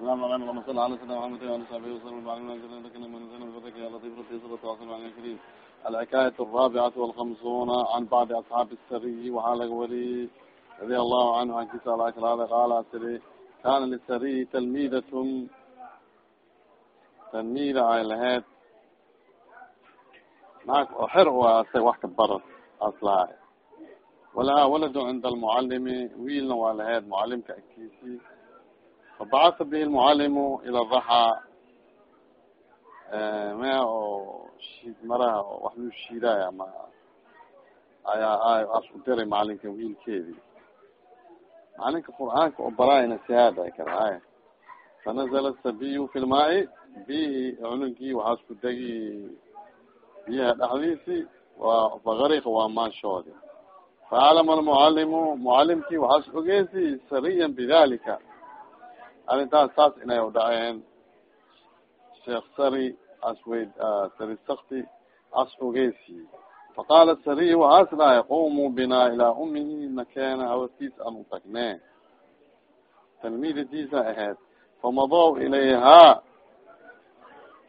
اللهم صل على سيدنا محمد وعلى صحبه وسلم وعلى لك من زين بفضلك يا لطيف لطيف صلى الله عليه الكريم الحكاية الرابعة والخمسون عن بعض أصحاب السري وحال ولي رضي الله عنه عن كسى الأكراد قال سري كان للسري تلميذة تلميذة ay lahayd naag oo xer u aasay wax ka baran aslahay walahaa waladu cinda almucalimi wiilna waa lahayd mucalimka agtiisi fabacasa bihi lmucalimu ila raxa mea oo shiid maraha oo wax lu shiidaaya ma ayaa as u diray macalinka wiilkeedii macalinka qur'aanka oo baraayna sihaad ay karaay fanazala sabiyu fi lmaai bihi cunugii waxaas ku degi biyaha dhexdiisi wa fagariqa waa maashoodi facalama almucalimu mucalimkii waxaas ogeysi sariyan bidalika arrintaas saas inay udhaceen sheekh sari asweyd sari sakti as ogeysi faqaala sariy waxaas dhahay qumuu binaa ilaa umihi nakeena hawatiis aan u tagne talmiidadiisa ahayd famadaw ilayhaa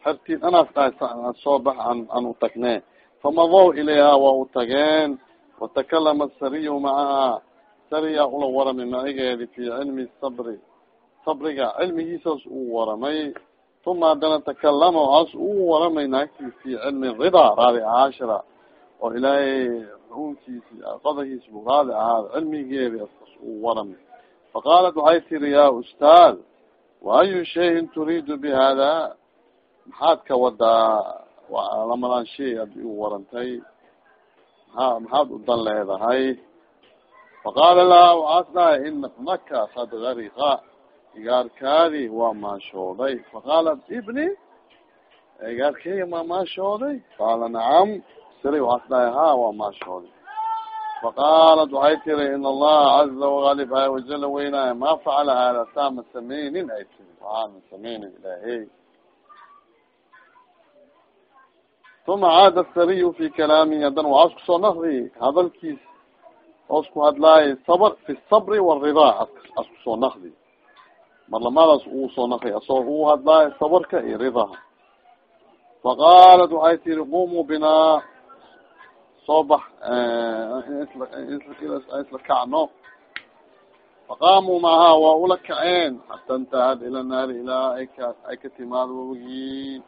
xertiid anaas dhahay soo bax an an u tagne famadaw ilayhaa waa u tageen watakalama sariyu macaha sariya ula warami macigeedi fi cilmi sabri sabriga cilmigiisas uu waramay uma haddana takalama waxaas uu waramay naagtii fi cilmi rida raadi ahaashira oo ilaahay xukunkiisi qadahiis bu raadi ahaada cilmigeedi askas uu waramay. Faqaalat waxay tiri ya ustaad waayu shayin turiidu bi hada maxaad ka wadaa lamadan shay adi u warantay. Maa maxaad u dan leedahay? Faqaala laha waxaas dhahay inaka kad garika igaarkaadi waa maashooday faqaalat ibni igaarkeyga ma maashooday qaala nacam siri waxaas dhahay ha waa maashooday faqaalat waxay tiri in allaha caza wagalib ay wajala weynaayo ma facala hada saama sameynin ay tiri waxaana sameynin ilaahey uma caada sariyu fi kalaamihi haddana waxaas ku soo naqdi hadalkiis oos ku hadlaayay sabr fi sabri waridaa as ku soo naqdi marlamadaas uu soo naqay asoo uu hadlaayo sabarka iyo ridaha. Faqaalat waxay tiri qumuu binaa soo bax isla kacno. Faqaamuu macaha waa ula kaceen xata intahad ila naari ilaa ayka ay ka timaado wawagii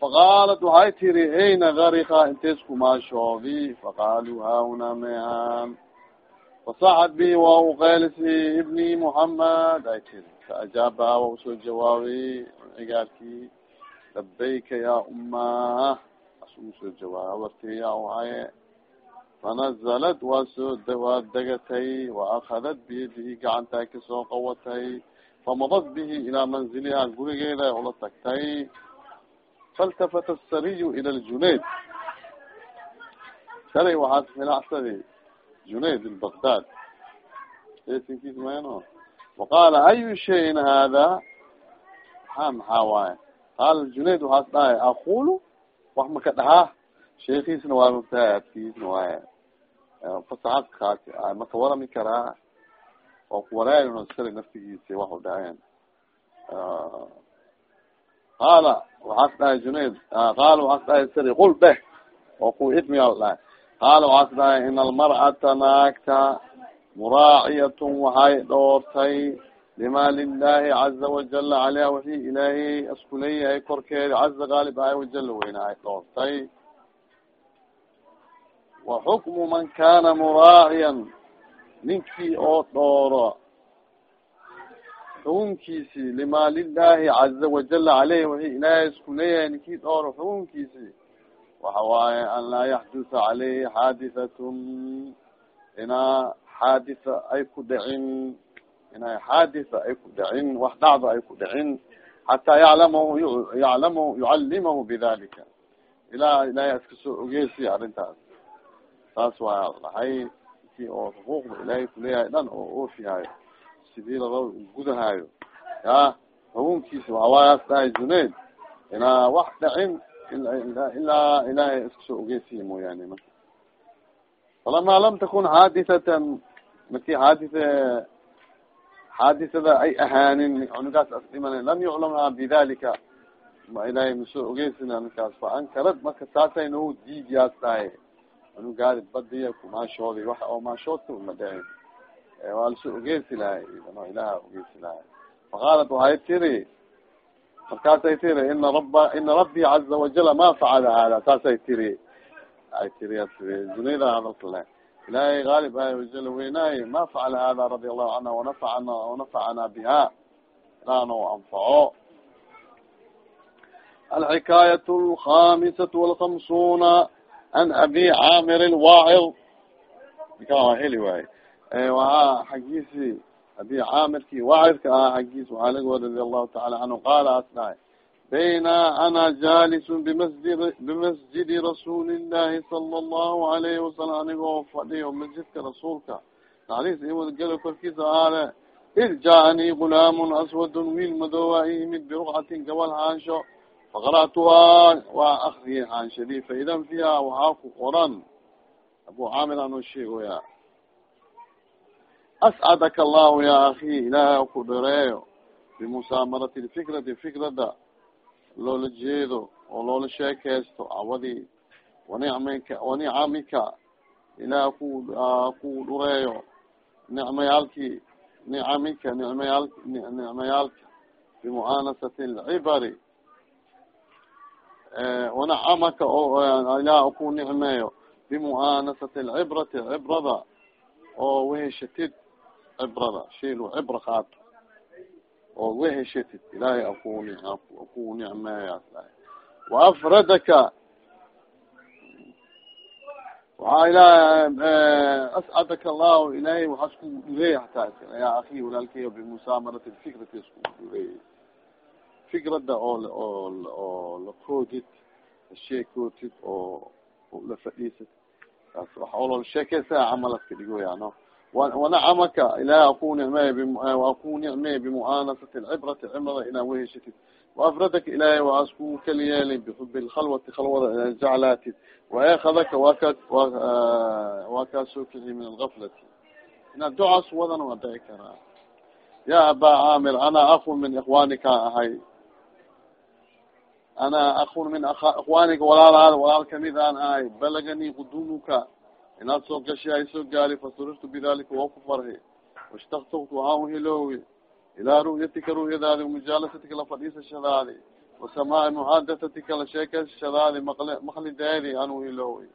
faqaalat waxay tiri ayna garika intees kumaashoodi faqaaluu haahuna mehan fasaxad bihi waa u qaylisi ibni muhamed ay tiri faajaabaha waa u soo jawaabay cigaarkii labayka ya umah as ugu soo jawaabay habartiya wahaye fanazalad waa soo waa degatay waakhadat biyadihi gacantaay ka soo qawatay famadad bihi ilaa manziliha gurigeeda ula tagtay faltafata asariyu ila ljunayd shalay waxaas filacsadi junayd lbagdad esinkiis mayno waqaala ayu shayin hada ha maxaa waaye qaala junayd waxaas dhahay aqulu wax maka dhahaa sheekiisna waa mugtahay adkiisna waaye fasaxad kaasi maka warami karaa oo kuwaraayno shalay naftigiisi waxu dhaheen qaala waxaas dhahay junayd qaala waxaas dhahay sari qul dheh oo ku idmiya dhahay qaala waxaas dhahay in almar'ata naagta muraaciyatun waxay dhoortay lima lilahi caza wajala caleyha wixii ilaahay asku leeyahay korkeeda caza gaalib ahay wajala weyna ay dhoortay. Wa xukmu man kana muraaciyan ninkii oo dhooro xukunkiisi lima lilahi caza wajala caleyh wixii ilaahay isku leeyahay ninkii dhooro xukunkiisi waxa waaye an laa yaxdusa caleyhi xaadithatun inaa xaaditha ay ku dhicin inay xaaditha ay ku dhicin wax dhacdo ay ku dhicin xataa yaclamahu yaclamahu yucalimahu bidalika ilaa ilaahay iska soo ogeysiy arrintaas. Saas waa dhahay kii oo xuquuqda ilaahay kuleeyahay dhan oo oofihaayo sidii laba gudahaayo. Ya xukunkiisa waxawaayaas dhahay junayd inaa wax dhicin ilaa ilaahay iska soo ogeysiya mooyaane marka falama lam takun xaadithatan markii xaadithe xaadisada ay ahaanin cunugaas as dhiman lam yuclamha bidalika ma ilahay masoo ogeysin ninkaas fa ankarad marka saasay no diidiyaas tahay cunugaadi badiya kumaashoodi wax oo maashoodka ma dhehen waa la soo ogeysi lahay no ilaha ogeysi lahay faqaalat waxay tiri markaasay tiri ina raba ina rabbi caza wajala ma facala hada saasay tiri. Ay tiri zunayda hadalka le ilahay gaalib ay wajala weynaaye ma facala hada radia allahu canha wanafacana wanafacana biha. Ilaana anfaco. Alxikaayat alkhamisat walkamsuna an abi camir lwaacid ninka waa heli waaye. Waaa xaggiisi abi caamirki waacirka ah xaggiis waxaa laga wari radi allahu taala canhu qaala as dhahay bayna ana jalisun bimasjid bimasjidi rasuuli llahi sala allahu alayhi wasalam anigoo fadhiyo masjidka rasuulka. Naxariis iwadgelo korkiisa aale id jaaanii gulaamun aswadun wiil madoowa iyimid biruqcatin gabal haansho faqara'tuhaa waa akriyay haanshadii faidan fiiha waxaa ku qoran. Abu caamir anoo sheegoya ascadaka allahu ya akhi ilaahay ku dhareeyo bimusaamarati lfikrati fikrada loola jeedo oo loola sheekeysto awadii wanicmika wanicamika ilaah ku ku dhureeyo nicmayaalki nicamika nicmayaal nicmayaalka bimu'aanasati lcibari wanacamaka oo ilaah ku nicmeeyo bimu'aanasati lcibrati cibrada oo weheshatid cibrada shaylu cibra qaato oo weheshatid ilaahay aku aku nicmeeyaas dhahay waafradaka waxaa ilaah ascadaka allahu ilaahay waxaa isku dhureey hataa ya akhi walaalkeyo bimusaamarati fikrati isku dhureey fikrada oo oo oo lakoodid lasheekootid oo la fadhiisad kaas waxa olol sheekeysa camalaska dhigoyaano wanacamaka ilaah aku nicmeey aku nicmeey bimu'aanasati lcibrati cimrada inaa weheshatid waafradaka ilaahay waa isku kaliyeelay bixubi lkhalwati khalwada jeclaatid waeekadaka waa ka waa kaa soo kiciy min algaflati inaad ducaas wadan waa dhici karaa. Ya aba caamir ana akun min ikhwaanika ahay. Ana akun min ikhwaanika walaalaada walaal ka mid aan ahay balaganii qudumuka inaad soo gashay ay soo gaari fasururtu bidalika waa ku farhi washtaktaktu waxaan uhiloowi ilaa ru'yatika ru'yadaadi wamujalasatika la fadhiisashadaadi wasamaai muxadatatika la sheekashadaadi maql maqlideedi aan uhiloowi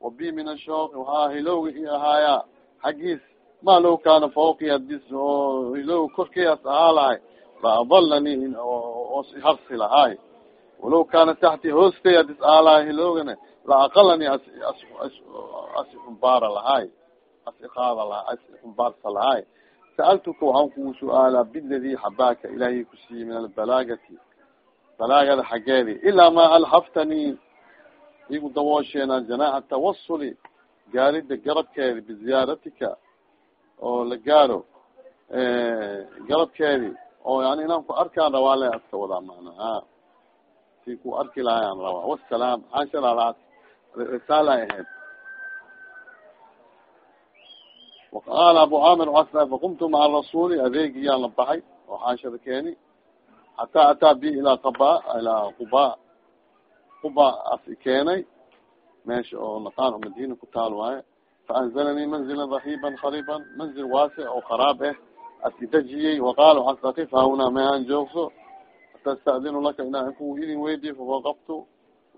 wabi min ashooqi waxaa hiloowi i ahaaya xaggiis ma low kaana fawqi hadis oo hiloowi korkeyaas ahaa lahay la adalani oos iharsi lahaay walaw kaana taxti hoostay hadis ahaa lahay hiloogana la aqalani asi xumbaara lahaay asi qaada laha asi xumbaarsa lahaay sa'altuka waxaan kugu su'aalaa biladi xabaaka ilaahay kusiiyey min albalaagati balaagada xaggeedi ilaa ma alhaftanii igu dawoosheena janaaxa tawasuli gaarida garabkeedi biziyaaratika oo la gaaro garabkeedi oo yani inaan ku arkaan rabaa le aska wadaa macnaha si ku arki lahayaan rabaa wasalaam xaashalaalaas risaala ahayd waqaala abu camir waasa faqumtu maca rasuuli adeegiyaan la baxay oo xaashada keeni xataa ataa bi ilaa qaba ilaa quba quba as keenay meesha oo naqaan oo madina ku taal waaye faanzalanii manzilan raxiban qariban manzil waasic oo kharaab ah asidajiyey waqaala waxaa sakif hawnaa mehaan joogso hata astadinu laka inaa ku idin weydiy fawaqaftu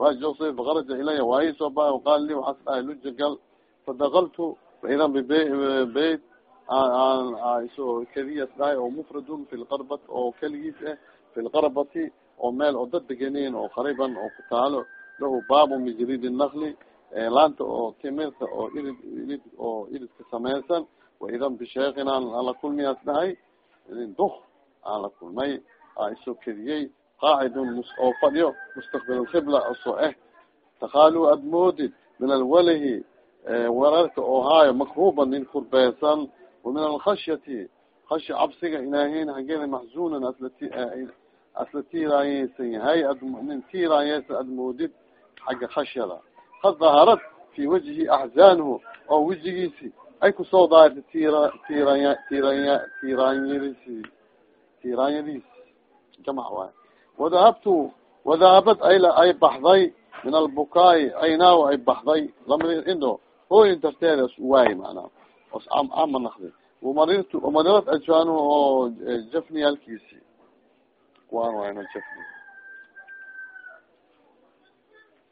waa joogsay fakaraja ilaya waa ii soo ba qaala li waxaas dhahay luja gal fadakaltu faidan bbeyt so keliyas dhahay oo mufradun fi lqarbat oo keligiis ah fi lqarbati oo meel oo dad degeneen oo qariban oo ku taalo lahu baabu mijrid nakli laanta oo timirta oo irid irid oo iridka samaysan waidan bisheekin aan la kulmiyaas dhahay duk aan la kulmay aa isoo kediyey qaacidun oo fadhiyo mustaqbil alkhibla soo eh takaalu ad moodid min alwalahi wararka oo haayo makruban nin kurbeysan wa min alkhashyati khashya cabsiga ilaahin hageeda maxzunan asla tiiraayeysan yahay nin tiiraayeysan ad moodid xagga khashyada kad daharad fi wajhi axzaanuhu oo wejigiisi ay ku soo daahirtay tira tiranya tiranya tiranyadisi tiranyadiis jamac waay wadahabtu wadahabad ayla ay baxday min albukaai aynaaw ay baxday lamadi indo hooyin darteeda is waayi macnaa os ama nakday umarirtu umarirat ajwanuhu oo jafni halkiisi kuwaan wayno jafni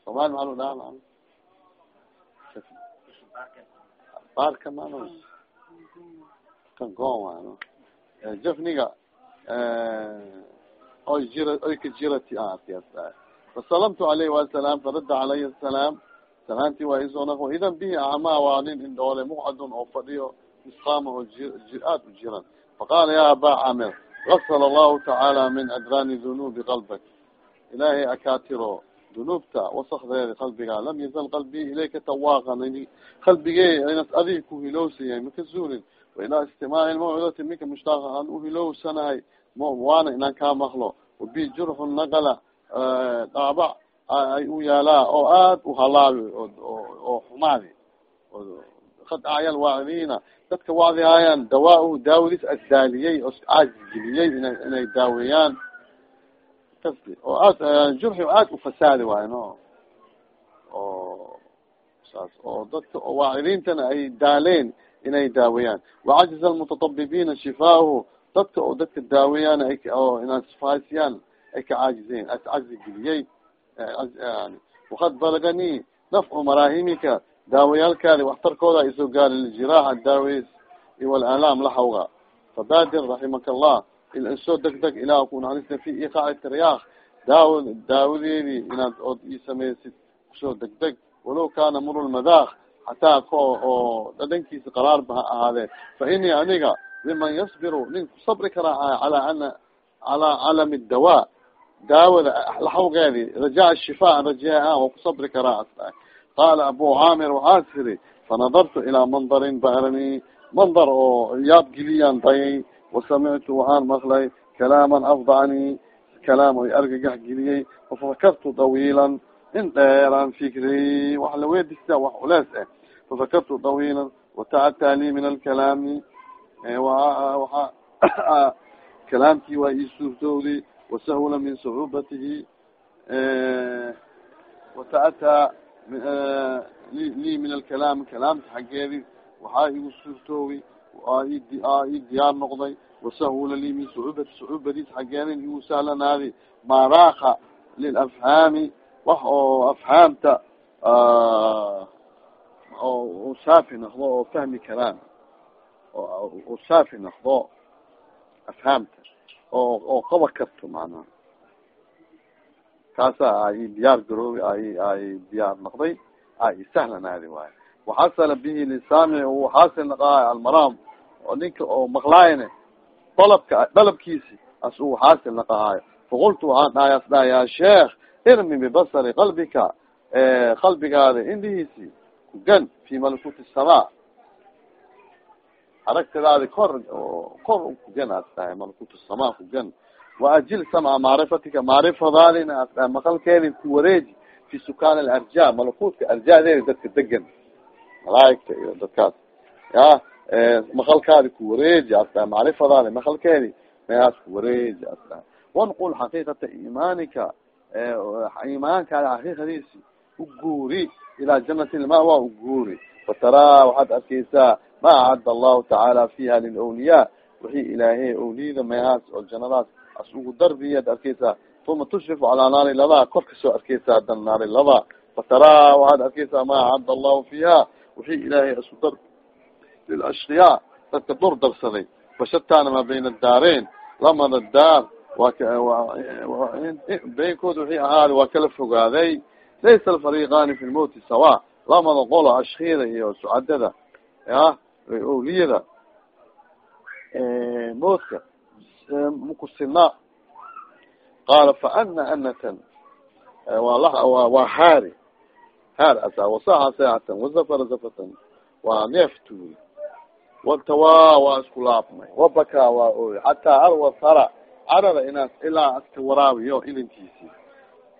somaali maaa dhaha ma baarka mano kan waano jafniga oy jira oy ka jirati aatias fasalamtu alayhi wasalam farada calaya asalaam salaanti waa isoo naqo idan bihi amaa waa nin indhoole muqcadun oo fadhiyo isqaama oo aad u jiran faqala ya aba camir gasl allahu tacaala min adrani dunubi qalbak ilaahay akaatiro dunuubta wasakdeeda qalbiga lam yazal qalbii ilayka tawaaqanini qalbigey inas adig ku hilowsayahay maka zuulin wailaa istimaaci mawcidati minka mushtaaqa aan uhilowsanahay waana inaan kaa maqlo. Wabi jurxu naqala dhaabac ay u yaalaa oo aad u halaabi oo xumaadi. Kad acyal waacdiina dadka wacdi haayaan dawaa daawadiis asdaaliyey oo caajgeliyey ina inay daaweeyaan kasti oo aad jurxi aad ufasaadi waayo no. Oo saas oo dadka waacidiintana ay daaleen inay daaweeyaan wacajiza almutatabibiina shifaahu dadka oo dadka daaweeyaan oo inaa sifaasiyaan ay ka caajizeen cajzi geliyey yani wakad balaganii nafcu maraahimika daawayaalkaadi waxtarkooda isoo gaari ljiraaxa daaweys iwalaalaam lahawga fabaadir raximaka allah soo deg deg ilaah ku naxariista fi iqaaci tiryaaq daawa daawadeedii inaad ood ii samaysid ku soo deg deg walow kana muru lmadaaq xataa ko oo dhadhankiisa qaraarba ha ahaadee. Fa inii aniga miman yasbiru nin ku sabri karaa calaa ana calaa calami dawa daawada laxawgeedi rajaa shifaa rajeaa waa ku sabri karaa as qaala abu caamir waxaa tiri fanadartu ilaa mandarin bahrani mandar oo yaab geliyaan dayay wasamictu waxaan maqlay kalaaman afdacanii kalaam oy argagax geliyey fafakartu dawiilan in dheeraan fikriy wax laweedista wax culees eh fafakartu dawiilan watacadtaa lii min alkalaami kalaamkii waa ii suurtowday wasahula min sacuubatihi wataataa lii min alkalaam kalaamka xaggeedi waxaa igu suurtoobi aa ii diyaar noqday wasahula lii min sacuubati sacuubadiis xaggeedin igu sahlanaadi maaraaka lilafhaami wax oo afhaamta oo saafi noqdo oo fahmi karaan oo saafi noqdo afhaamta oo oo qaba karto macnaha kaasa ay diyaar garoobi ay ay diyaar noqday ay sahlanaadi waayo waxasala bihi lisaamic u xaasil naqaayo almaraam oo ninka oo maqlaayne dalabka dalabkiisi as uu xaasil naqahaayo faqultu waxaan dhahay as sheekh irmi bibasari qalbika qalbigaada indhihiisi kugan fi malakuti samaa aragtidaadi kor kor kugan as dhahay malakuti samaa kugan waajil samca macrifatika macrifadaadina as dhahay maqalkeedi kuwareeji fi sukaan alarja malakuutka arjaadeedi dadka degan malaaigta iyo dadkaas ya maqalkaadi kuwareeji as dhahay macrifadaadi maqalkeedi meaas kuwareeji as dhahay wanqul xaqiiqata imaanika imaankaada xaqiiqadiisi uguuri ilaa janati lma waa uguuri fataraa waxaad arkeysaa ma acadda allahu tacaala fiha lilawliyaa wixii ilaahay awliyada meehaas oo janadaas as ugu darbiyaad arkeysaa uma tushrifu calaa naari ladaa kor ka soo arkeysaa hadan naari ladaa fataraa waxaad arkeysaa ma acadda allahu fiha wixii ilaahay isku dar lilashqiyaa dadka dur darsaday fashataana maa bayna adaareyn lamada daar waa beenkooda wixii ahaada waa kala fogaaday laysa alfariiqaani fi lmowti sawa lamada qolo ashkiyada iyo sucadada ya owliyada mowtka makusina qaala faana anatan waa haari haar asa wasaxa saacatan wazafara zafatan waa neeftuuri waltawaa waa isku laabmay wabakaa waa ooy xataa arwa hara carara inaas ilaa aska waraabiyo ilinkiisi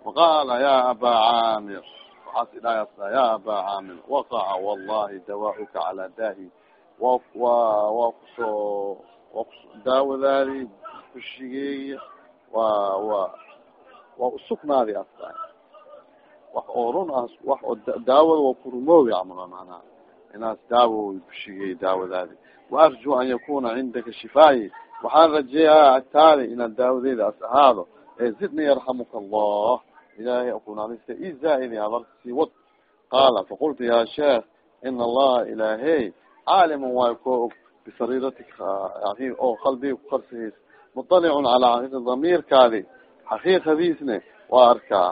waqaala ya aba caamir waxaas idhaayasa ya aba caamir waqaca wallahi dawauka calaa daahi wa wa waa ku soo waa kus daawadaadi kushigeeya wa wa waa usugnaadi asta wax oo run ah wax oo daawada waa kurumoowi camal manaha inaas daawo kushigey daawadaadi waarju an yakuna cindaka shifaayi waxaan rajeeyaa agtaadi inaad daawadeeda as ahaado ee zidni yarxamuka allah ilahay akunaadista i zaaidi habarka sii wad qaala faqultu ya sheekh ina allaha ilaahey caalimu waay ko og bisariiratika oo qalbiga kukarsihiis muطalicun calaa damiirkaadi xaqiiqadiisne waa arkaa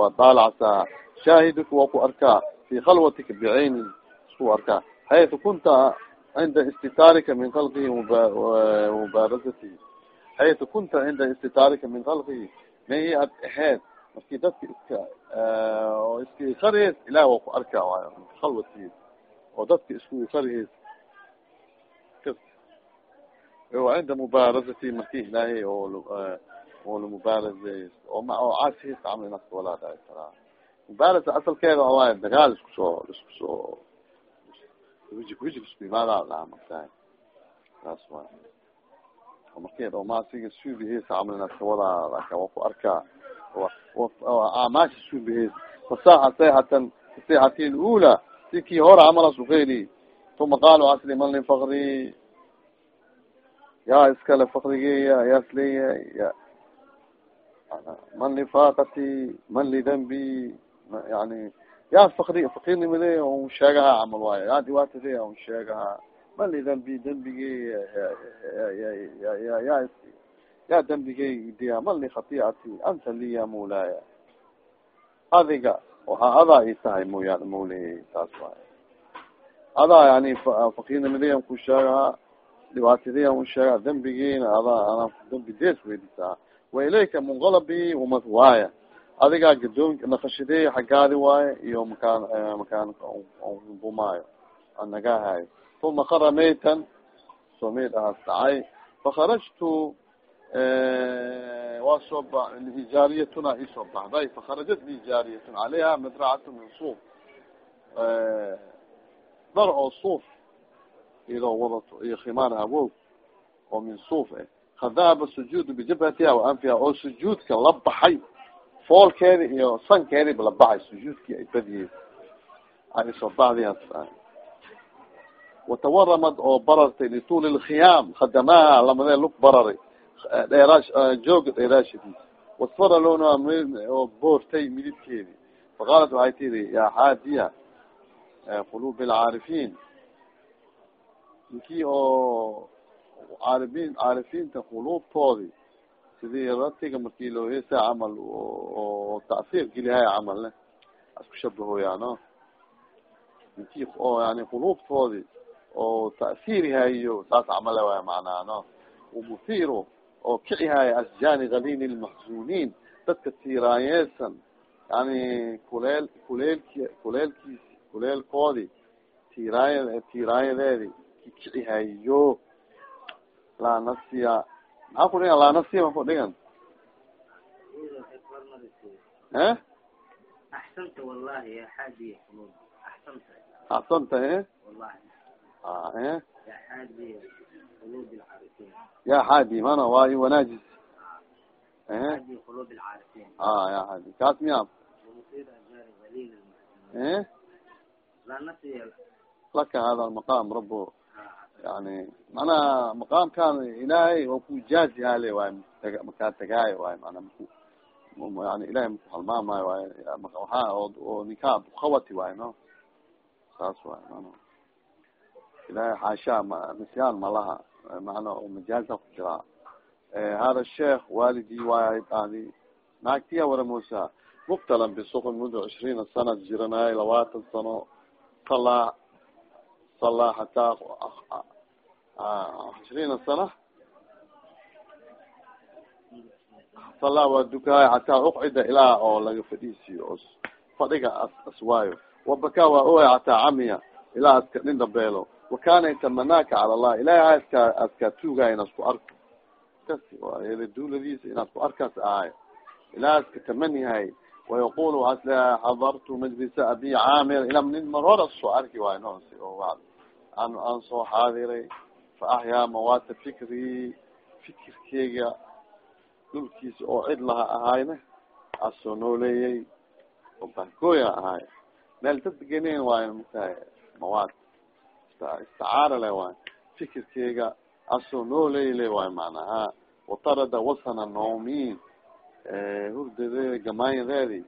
waa daalacsaa shaahidka waa ku arkaa fi khalwatika bicaynin isku arkaa xaytu kunta cinda istitaarika min kalqihi mubaarasatihi xaytu kunta cinda istitaarika min kalqihi mahi ad aheyd marki dadka iska oo iska ikariheys ilahi waa ku arkaa waay khalwatiis oo dadka isku ikariheys cinda mubaarasati marki ilaahay oo oo lamubaarazeys oo ma oo caasihiis camal inaska walaada karaa mubaarasa asalkeeda waay dagaal isku soo isku soo wijig wijig isku imaadaa laha markaa saas waay markeed oo maasiga suubiheys camal inaska wadaa waa ku arkaa acmaasha suubiheys fasaxa sayxatan sayxati lula si kii hore camalas ukeli uma qaalu asli man lifakri yaa iskale fakrigeya yaa is leeyahay ya man lifaaqati man lidambi yani yaa fakri fakirnimade un sheegaha camal waayo yaa dhibaatade un sheegaha man lidambi dembigeya ya ya yaa dembigey diya man likhatiati anta li ya mawlaaya adiga waxaa adaa i tahay moya mawle taas waayo adaa yani fakirnimade an ku sheegaha dhibaatadiya un sheega dembigiina adaa ana dembi dees weydisaa wa ilayka munqalabi umadwaaya adigaa gadoon naqashadeey xaggaadi waaye iyo makaan makaan bumaayo anagahayo uma qara maytan soo mayd ahaas dhacay fakharajtu waa soo ba lijaariyatuna isoo baxday. Fakharajat lijaariyatun calayha madracatu min suuf. Dar oo suuf iyadoo wadato iyo khimaar hawoog oo min suuf ah khadahaba sujuudu bijabhatiha wa anfiha oo sujuudka la baxay foolkeedi iyo sankeediba la baxay sujuudkii ay badiyeen. Ay soo baxdias watawaramad oo barartay lituuli lkhiyaam khadamaha lamadee lug bararay jooga dheeraashadiis wasfara lownaha oo boortay midibkeedi faqaalat waxay tiri yaa xaadiya qulubi alcaarifiin ninkii oo caaribiin caarifiinta quluubtoodi sidii ratiga markii loo heesa camal oo ta'siir gelihay camal ne? Asku shabahoyaano ninkii oo yani quluubtoodi oo ta'siirihayo saas camale waay macnaha no oo kicihayo asjaani halini lmaxzuniin dadka tiiraanyeesan yani kuleel kuleelki kuleelkiisi kuleelkoodi tiiraanya tiiraanyadeedi kicihayo laa nasiya maxaa ku dhigan? Laa nasiya ma ku dhigan? E axsanta wallahi ya xaadiya qulub axsanta. Axsanta e wallahi a e ya xaadiya qulub alcaarifin ya xadi mana waayo wanaajis a ya xadi kaas miya laka hada maqam rabo yani mana maqaamkan ilahay wa ku jaazi hale waay makaa tagaayo waay mana yani ilahay makuhalmaamayo waay waxa oo ninkaa dukhawati waay no saas waay mana ilahay xaasha nisyaan malaha mana oo majaaza ku jiraa hada sheekh walidi waay adi naagtiya wara moosa mubtalan bisuqn mundu cishriina sana jiranay labaatan sano talaa salaa hataa cishriina sana salaa waa dukaayo xataa uqcida ilaa oo laga fadhiisiyo oo fadhiga aswaayo wabakaa waa oya xataa camiya ilaa aska dhin dhabeelo wakana yatamanaka cala allah ilahay aska aska tuugaayo inaad ku arko kas duuladiisa inaad ku arkaas ahaayo ilahay aska tamanihay wayaqul as xadartu majlisa abi caamir ila nin mar hor asoo arki waayo noons o an aan soo xaadiray fa axyaa mawata fikri fikirkeyga dhulkiisa oo cid laha ahaayna asoo nooleeyey oo bahkooya ahaayo meel dad genin waayo mataha mawad mawaad isticaara le waayo fikirkeyga asoo nooleey le waayo macnaha watarada wasana noomin hurdadeeda gamaanyadeedi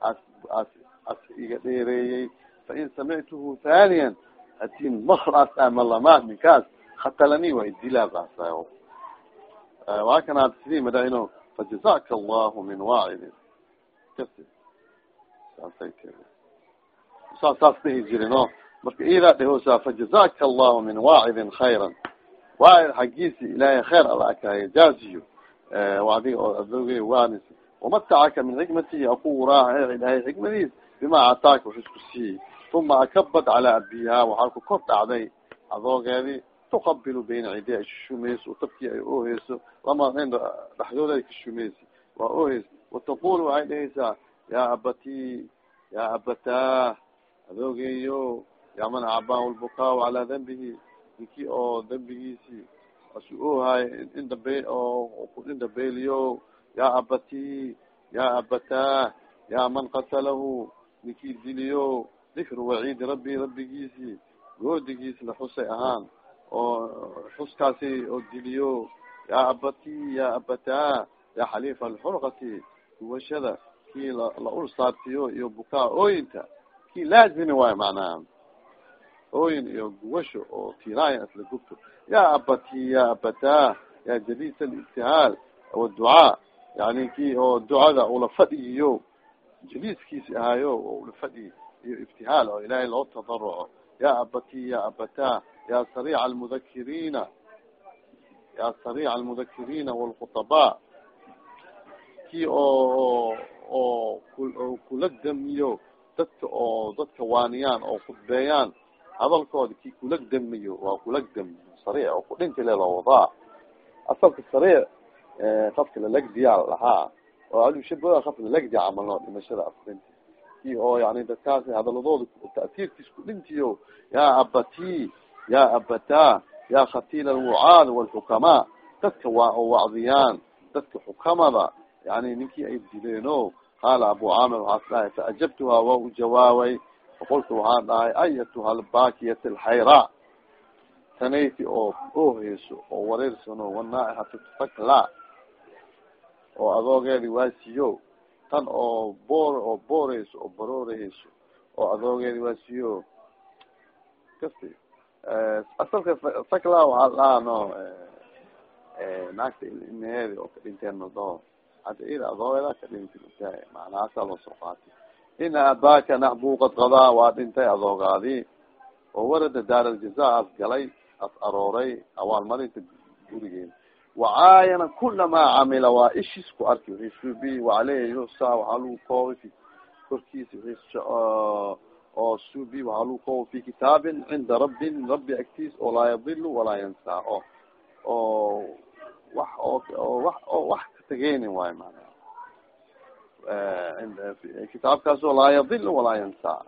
as as as iga dheereeyey fain samictuhu thaniyan haddii maras amalamaad ninkaas hatalani waa idilaasayo waa kanaad sidii madaino fajazaka allahu min waacidin kasi saasay saas dhihi jirin o marka idaa dhehoosaa fajazaka allahu min waacidin khayran. Waacid xaggiisi ilaahay khayr alla akaayo jaaziyo. Wadiga oo adooge waanis. Wamatacaka min xikmatihi aku raaca ilaahay xikmadiis bima ataaka wax isku siiyey. Uma akabad calaa abiha waxaa ku kor dhacday. Adoogeedi tuqabilu bayna cidiha ay shushumayso tabkii ay ooheyso. Lama dhexdooda ay kashumaysa waa ooheysa wataqul waxay dhehaysaa yaa abati yaa abataa adoogeeyo yaa man acbaahu lbukaaw calaa dambihi ninkii oo dambigiisi asu oohaay indhabe oo indhabeeliyo yaa abati yaa abataa yaa man qatalahu. Ninkii diliyo dikru waciidi rabbi rabbigiisi goodigiis la xusay ahaan oo xuskaasi oo diliyo yaa abati yaa abataa yaa xaliifa alxurqati guwashada kii la ul saartiyo iyo bukaa ooyinta kii laazimi waayo macnaha ooyin iyo guwasho oo tiraayan isla gubto yaa abati yaa abataa yaa jadis alibtihaal waducaa yani kii oo ducada ula fadhiyiyo jaliiskiisi ahaayo oo ula fadhiyi iyo ibtihaal oo ilaahay loo tadaruco yaa abati yaa abataa yaa sariica almudakiriina yaa sariica almudakiriina walkhutabaa oo oo oo kula damiyo dadka oo dadka waaniyaan oo khudbeeyaan hadalkooda kii kulagdamiyo waa kulagdamiyo sariic oo kudhinti le loo wadaa asalka sariic qafka lalagdiyaa lahaa oo alushabaha qafka lalagdi camalno dhimashada afrinti kii oo yani dadkaasi hadaladooda ta'tiirkiis kudhintiyo yaa abati yaa abataa yaa khatiila alwucaad walxukamaa dadka waa oo wacdiyaan. Dadka xukamada yani ninkii ay dileeno qaala abu caamir waxaas dhahay faajabtuha waa u jawaabay faqultu waxaan dhahay ayatuha albakiyat alxayra tanayti oo ooheyso oo wareersano wanaaixatu fakla oo adoogeedi waasiyo tan oo boor oo booreyso oo barooreyso oo adoogeedi waasiyo kasi asalka sakla waxaa dhahaa no naagta ilmaheedi oo kadhinteen mado hadda ida adoogeeda kadhinti matahay macnahaasaa loo soo qaatay abaka naxbu qad qadaa waa dhintay adoogaadi oo warada daar aljaza as galay as arooray awaalmarinta gurigeed wacaayana kulamaa camila waa ishiis ku arki wixii suubi waaleyh yusa waxaa lagu koobi korkiisa wixii oo suubi waxaa lagu koobi fi kitaabin cinda rabbin rabbi agtiis oo laa yadilu walaa yansaa o oo wax oo wax oo wax ka tegeynin waayo maanaa kitaabkaas oo laa yadil walaa yansaa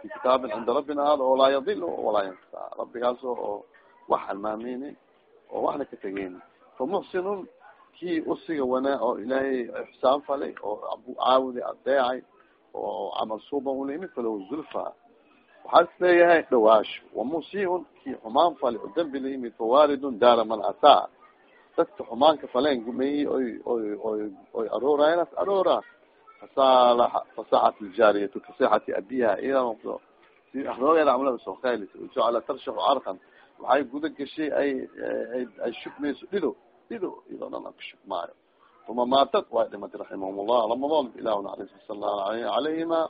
fi kitaabin cinda rabbina aada oo laa yadil walaa yansaa rabbigaas oo wax halmaameynin oo waxna ka tegeynin famuxsinun kii usiga wanaa oo ilaahay ixsaan falay oo caawudi adeecay oo camal suuban ulimi falow zulfa waxaa is leeyahay dhawaasho wamusiun kii xumaan falay oo dambi la yimid fawaaridun daara man asaa dadka xumaanka faleen gumeyi oy oy oy oy aroorayan as aroora fasaxat ljaariyatu kasixati abiha iyada noqdo si axdoogeeda camlada soo khaylis jacala tarshaxu carkan waxay guda gashay ay ay shubmayso dhido dhido iyadoo dhan ka shubmaayo uma maatad way dhimatay raximahum llah ramadan ilah naxariis sala calayhima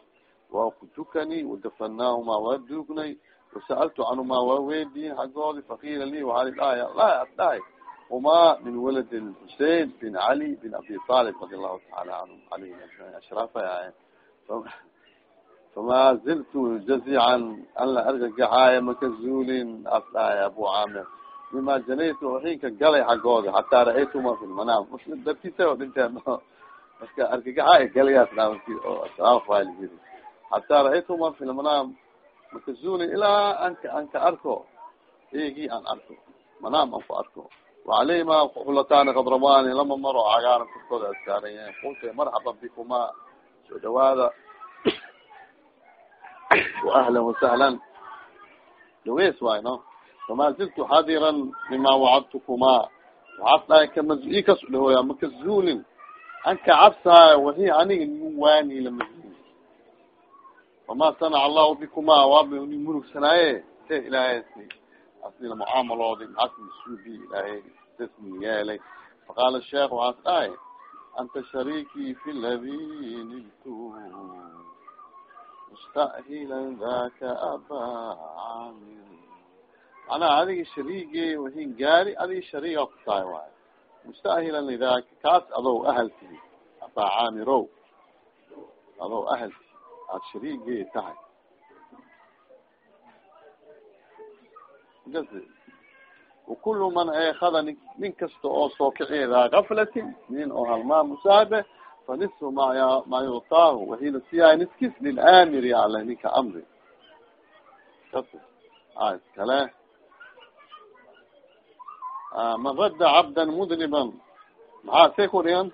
waa ku tukani wadafanaahuma waa duugnay wasa'altu canhuma waa weydiin xaggoodi fakiila li waxaa dhahay la dhahay huma min walad xusein bin cali bin abi talib radi allahu taala anhum alayhim ajmain ashraafa ahayen fama ziltu jazican an la argagaxaayo maka zuulin as dhahay abu caamir bima janaytu xiinka galay xaggooda xataa ra'aytuma fi lmanaam dartiisa dhinteen marka argagaxaayo galayaas dhaamaki oo asraaf waa layiri xataa ra'aytuma fi lmanaam maka zuulin ilaa anka an arko eegi aan arko manaam an ku arko وعalayhima xulataani kadramani lama maro cagaaran korkooda askaaran yahin kulta marxaba bikuma soo dhawaada waahla wasahlan dhaweys waay no famaa ziltu xadiran mima wacadtukuma wacad dhahay kama i kasu dhahoya maka zuulin anka cabsaayo wahi aniga nimu waani lama zuulin famaa sanaca allahu bikuma waaba ni murugsanaaye se ilaahay asnila mucaamaloodi maxaas suubi ilaahay sasmi yeelay faqaala sheekh waxaas dhahay anta shariki fi ladi niltu mustahila daka aba camir manaa adiga shariige wahin gaari adiga shariiga ku tahay waayo mustahilan lidaka kaas adoo ahaltihi aba caamirow adoo ahaltihi aad shariige tahay wakul man eekada nin kasta oo soo kicidaa gaflatin nin oo halmaa musaabe fanisfu ma ma yuctaahu wahina siyaay niskis lilamiri ale ninka amri. A iskale man radda cabda mudniban maxaa see ku dhigan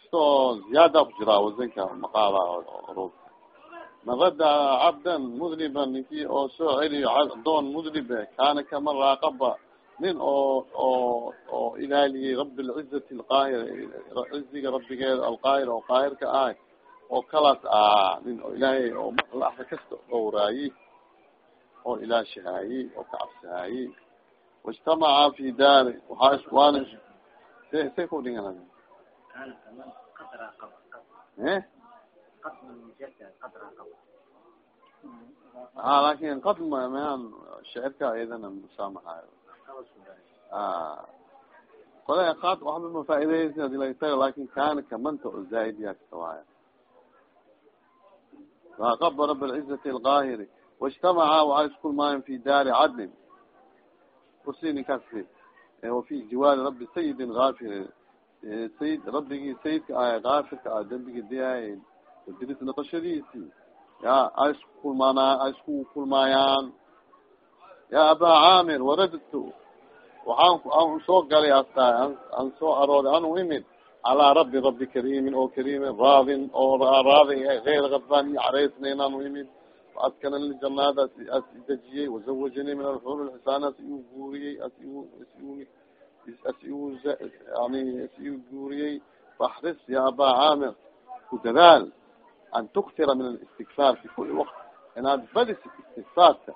isto ziyaada ku jiraa wasanka maqaada man radda cabdan mudniban ninkii oo soo celiyo doon mudnibe kaana kama raaqaba nin oo oo oo ilaaliyey rabi lcizati alqaahir ciziga rabbigeeda alqaahir oo qaahirka ah oo kalaas ah nin oo ilaahay oo laxda kasta dhowraayi oo ilaashahaayi oo kacabsahaayi waijtamaca fi daari waxaa waana se se ku dhigan e a laakiin qad mayan shicirka iyadana musaamaxaayo kole qaad waxba mafaaideysa adi lagtaga laakiin kana kamanta o zaaid yakasta waaya waaqaba rab lcizati alqaahiri waijtamaca waxay iskulmaayen fi daari cadlin kursi ninkaasi wafi jiwaari rabi sayidin aafiri sayid rabbigii sayidka ah kaafirka ah dembigi diyaay diris naqashadiisi ya ay isku kulmaana ay isku kulmaayaan ya aba caamir waradtu waxaan an soo galay asta an soo arooday anu imid calaa rabi rabi kariimin oo kariimin raadin oo raadi geyr kadban iyo caraysnayn anu imid askana ljanaada as idejiyey wazawajani min alxur lxisaan as iu guuriyey as as yani as iu guuriyey faxris ya aba caamir ku dadaal an tuktira min alistigfaar fi kuli wakt inaad badis istigfaarka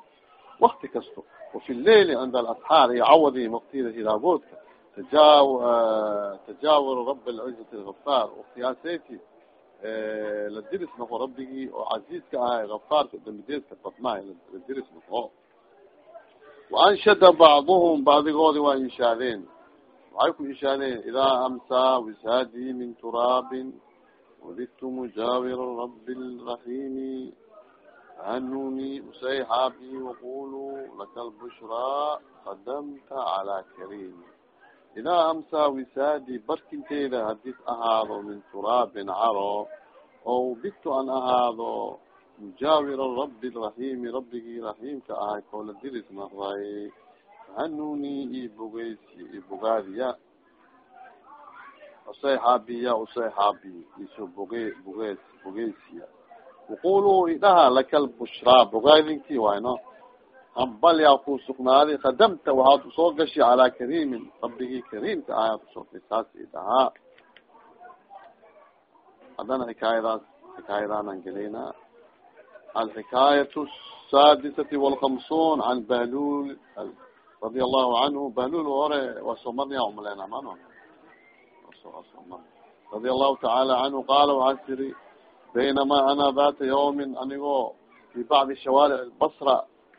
wakti kasto وفي الليل عند الأصحار يعوضي مقتيلة هلابوتك تجاو تجاور رب العزة الغفار وقياسيتي للدرس نحو ربي وعزيزك هاي غفار قدام ديسك فطماي للدرس نحو وأنشد بعضهم بعض غوري وإنشادين وعيكم إنشادين إذا أمسى وسادي من تراب وذدت مجاور الرب الرحيم هنوني وسيحابي وقولوا لك البشرى قدمت على كريم إذا أمسى وسادي بركنتيدا هديت أهاضو من تراب عرو أو بت أن أهاضو مجاور الرب الرحيم ربه رحيم كأهاي كول الدرس مرأي هنوني إي بغيسي usayxaabiya usayxaabi iso boge boges bogeysiya waqulu idhaha lakal bushraa bogaadinki waay no hambal yaa ku sugnaaday kadamta waxaad u soo gashay calaa kariimin rabbigii kariimka ayaa ku soo saas i haddana xikaayadaas xikaayadaanan gelaynaa alxikaayatu asaadisati walkamsuun can bahlul radi allahu canhu bahlul hore waa soo marnaya umaleena man radia allahu tacaala canhu qaala waxaa tiri baynama ana data yawmin anigoo fi bacdi shawaaric basra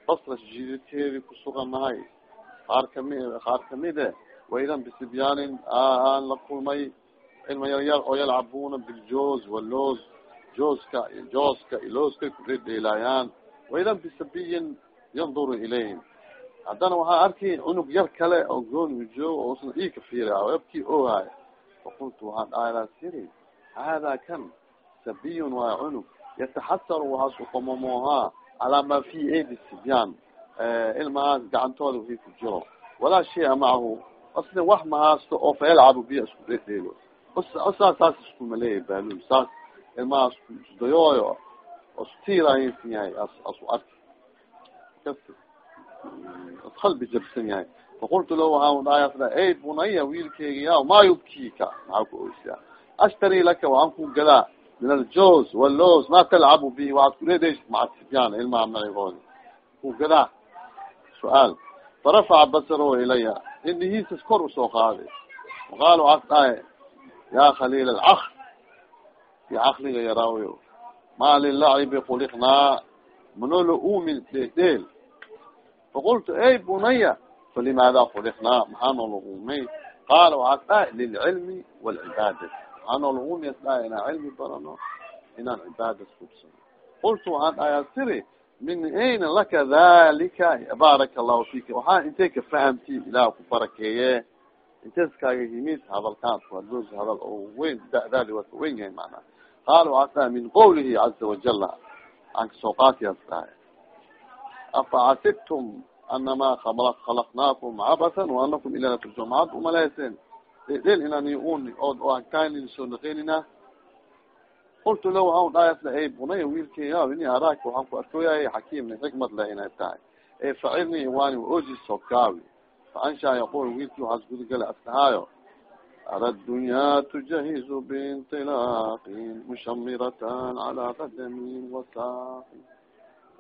basra jidadkeedi kusugan nahay qaar kami qaar kamide waydan bisibyaanin aan la kulmay ilma yaryar oo yalcabuna biljoos waloos jooska jooska ilooskay kudhedheelaayaan waydan bisabiyin yanduru ilayhim haddana waxaa arki cunug yar kale oo gooni joogo oosna ii ka fiira abkii ohaay faqultu waxaan dhahaylaa siri hada kan sabiyun waa cunug yataxasar waxaas uqamamohaa calaa ma fi aidi sibyaan ilmahaas gacantooda wixii ku jiro walaa shaya macahu asna wax mahaasto oo faelcabu biya isku dhedheelo saa saas iskuma leeyahy baalul saas ilmahaas isdayooyo ostiiraaysan yahay as asu arki kas qalbi jabsan yahay faqultu la waxaan dhaayasda ey bunaya wiilkeyga ya maa yubkiika maxaa ku oysaa ashtari laka waxaan ku gadaa min aljoz wallos ma talcabu bi waxaad kuleedaysid maca sibyaan ilmaha macigoodi ku gadaa su'aal farafaca basaro ilaya indhihiisas kor u soo qaaday waqaal waxaas dhahay ya khaliil alcaql i caqliga yaraayo ma lilacibi kuliknaa manolo umin dhedheel faqultu ey bunaya falimaada kuliknaa maxaa noola umay qaala waxaas dhahay lilcilmi walcibaadati maxaa noola umias dhahay inaan cilmi barano inaan cibaada subsano qultu waxaan dhahay tiri min ayna laka dalika baaraka allahu fika waxaa intay ka fahamti ilaah ku barakeeye intaas kaaga himid hadalkaan hadlos hadal oo weyn dadaadi waa ka weyn yahay macnaha qaala waxaas dhahay min qawlihi caza wajala aan ka soo qaatiyaas dhahay afa casibtum anama khalaqnaakum cabatan waanakum ilana turjun maxaad umalayseen dhel inani un oo kanin soo naqenina qultu la waxaan dhaayasla ey bunaya wiilkeyga ini araaka waxaan ku arkooyahay xakiimna xikmad leh inay tahay e facilni iwani oji sokaawi faanshaa yaqul wiilkii waxaas gudagala aslahaayo ara dunyaa tujahizu bintilaqin mushamiratan calaa qadamin wasaaqin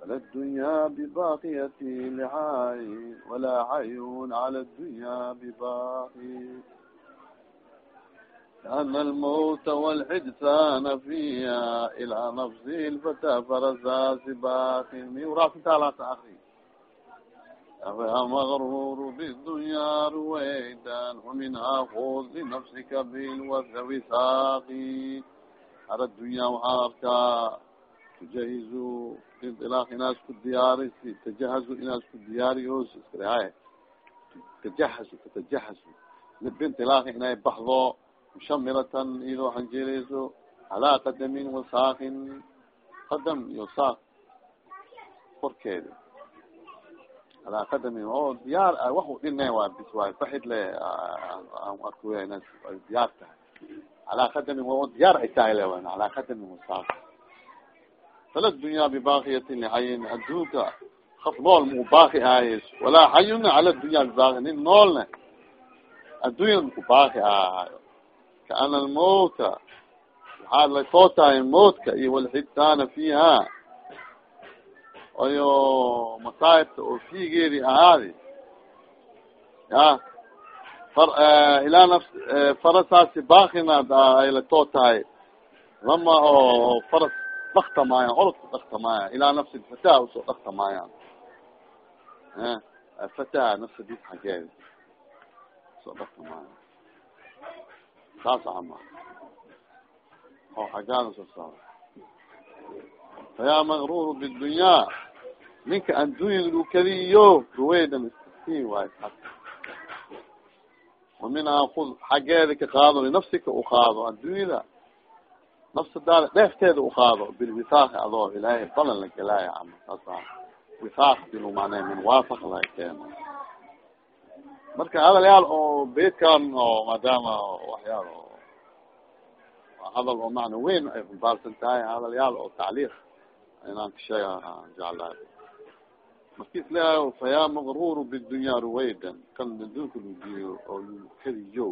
fala dunyaa bibaqiyati lixaayin walaa xayun cala dunyaa bibaqi لأن الموت والحدثان فيها إلى نفس الفتى فرزا سباق ميوراس تعالى أخي أفيا مغرور بالدنيا رويدا ومنها خذ لنفسك بالوثاق على الدنيا وحاركا تجهز ilaah inaa isku diyaari tajahazu inaa isku diyaari os iskadhehaaye tajahazu tatajahazu libint ilaah inay baxdo mushamiratan iyadoo hanjeereyso calaa qadamin wasaakin qadam iyo saak korkeeda calaa qadamin oo diyaar waxu dhine waa bis waay faxid le aan arkoya diyaar tahay calaa qadamin oo diyaar ay tahay lewan calaa qadamin wasaakin fala dunyaa bibaakiyatin lixayin adduunka kaf nool mau baaki ahayes walaa xayuna cala dunya bibaaki nin noolna addunya maku baaki ahaayo kaana almowta waxaa la soo tahay mowtka iyo walxidtaana fiiha ayo masaa'ibta oo fiigeedi ahaadi ya ilaa nafs farasaasi baakina ay la soo tahay lama oo faras dhaktamaayan orodka dhaktamaayan ilaa nafsi lfataha u soo dhaktamaayan fataha nafsadis xageeda u soo dhaktamaayan saas ama oo xagaada soo saaro fayaa magrur bidunyaa ninka addunya lagu kadiyo ruweydan iskasii waay wa minhaa kud xaggeeda ka qaado linafsika uqaado addunyada nafsadaada dheefteeda uqaado bilwisaaqi adoo ilaahay balan la gelaayo saasa wisaaq bil manaa min waafaq la keeno. Marka hadalyaal oo beedkan oo maadaama waxyaal oo hadal oo macna weyn ay kubaarsan tahay hadalyaal oo tacliiq inaan kasheega jeclahay. Markis leeyahay fayaa maqrur bidunya ruwaydan kan adduunka lugiyo oo lukadiyo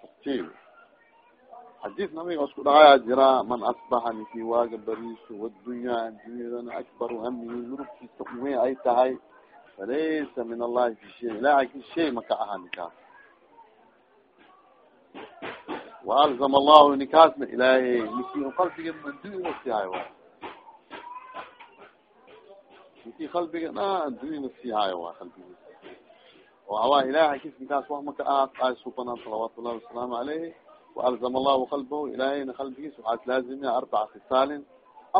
taktiil xadiis nabiga isku dhahaya jira man asbaxa ninkii waaga bariiso waddunyaa addunyadana akbaru hamihi murugtiisa weyn ay tahay falaysa min allahi fi shay ilahay ki shay maka aha ninkaas waalzama allahu ninkaasna ilaahay ninkii qalbiga addunya nasiihayo wa ninkii qalbiga dha addunya nasiihayo wa qalbigiisa oo awaa ilahay kis ninkaas wax maka aha ay subanaan salawaatu wasalaamu alayhi waalzama allahu qalbahu ilaahayna qalbigiisa waxaa laazimiya arbaca khisaalin